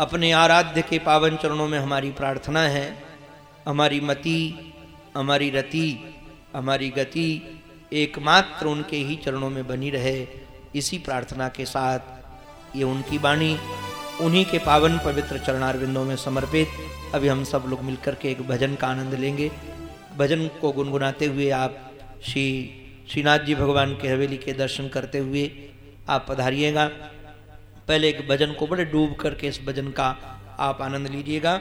अपने आराध्य के पावन चरणों में हमारी प्रार्थना है, हमारी मति, हमारी रति, हमारी गति एकमात्र उनके ही चरणों में बनी रहे। इसी प्रार्थना के साथ ये उनकी वाणी उन्हीं के पावन पवित्र चरणारविंदों में समर्पित। अभी हम सब लोग मिलकर के एक भजन का आनंद लेंगे। भजन को गुनगुनाते हुए आप श्री श्रीनाथ जी भगवान के हवेली के दर्शन करते हुए आप पधारिएगा। पहले एक भजन को बड़े डूब करके इस भजन का आप आनंद लीजिएगा।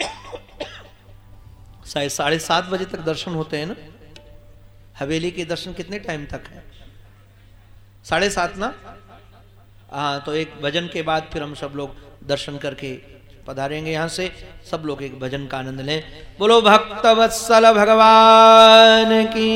[COUGHS] शायद साढ़े सात बजे तक दर्शन होते हैं ना? हवेली के दर्शन कितने टाइम तक है? साढ़े सात ना? हाँ तो एक भजन के बाद फिर हम सब लोग दर्शन करके पधारेंगे यहाँ से। सब लोग एक भजन का आनंद लें। बोलो, भक्त वत्सल भगवान की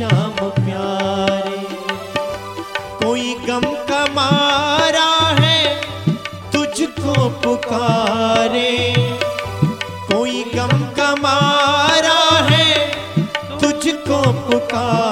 श्याम प्यारे। कोई गम का मारा है, तुझको पुकारे। कोई गम का मारा है, तुझको पुकार।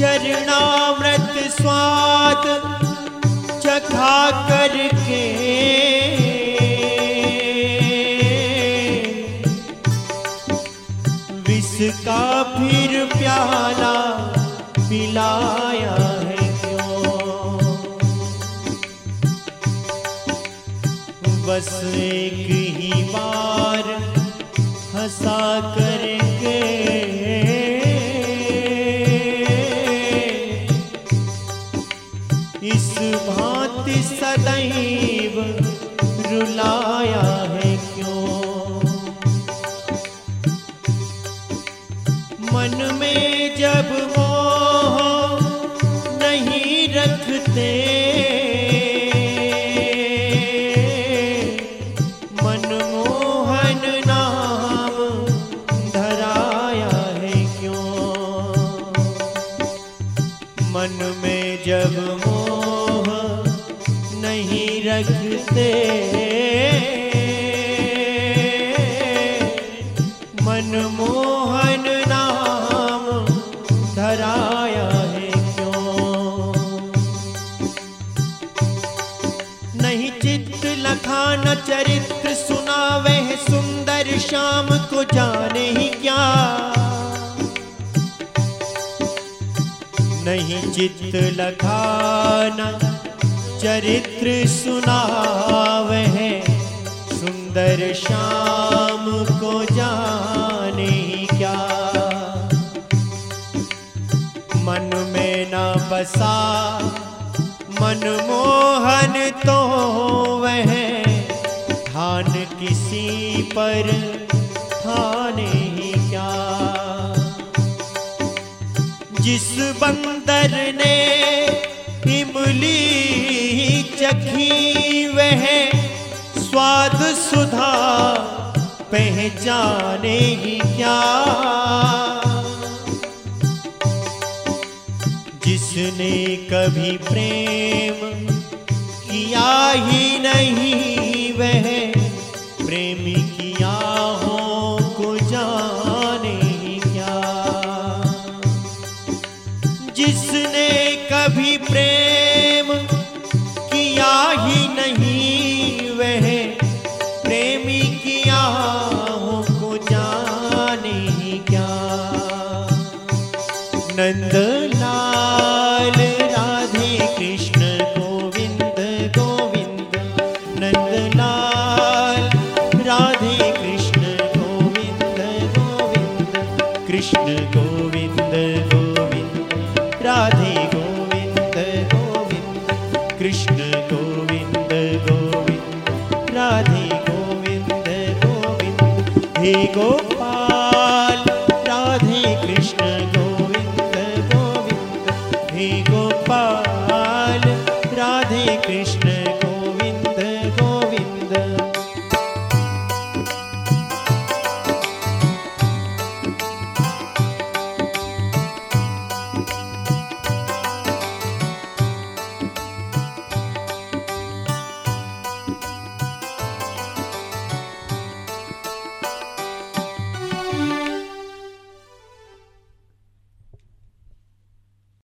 चरणामृत स्वाद चखा करके। विष का फिर प्याला पिलाया है क्यों? बस एक ही बार हंसा करके। लाया चित लखाना, चरित्र सुनावे है। सुंदर शाम को जाने क्या। मन में न बसा मनमोहन तो वह ध्यान किसी पर जिस बंदर ने इमली चखी, वह स्वाद सुधा पहचाने ही क्या? जिसने कभी प्रेम किया ही नहीं, वह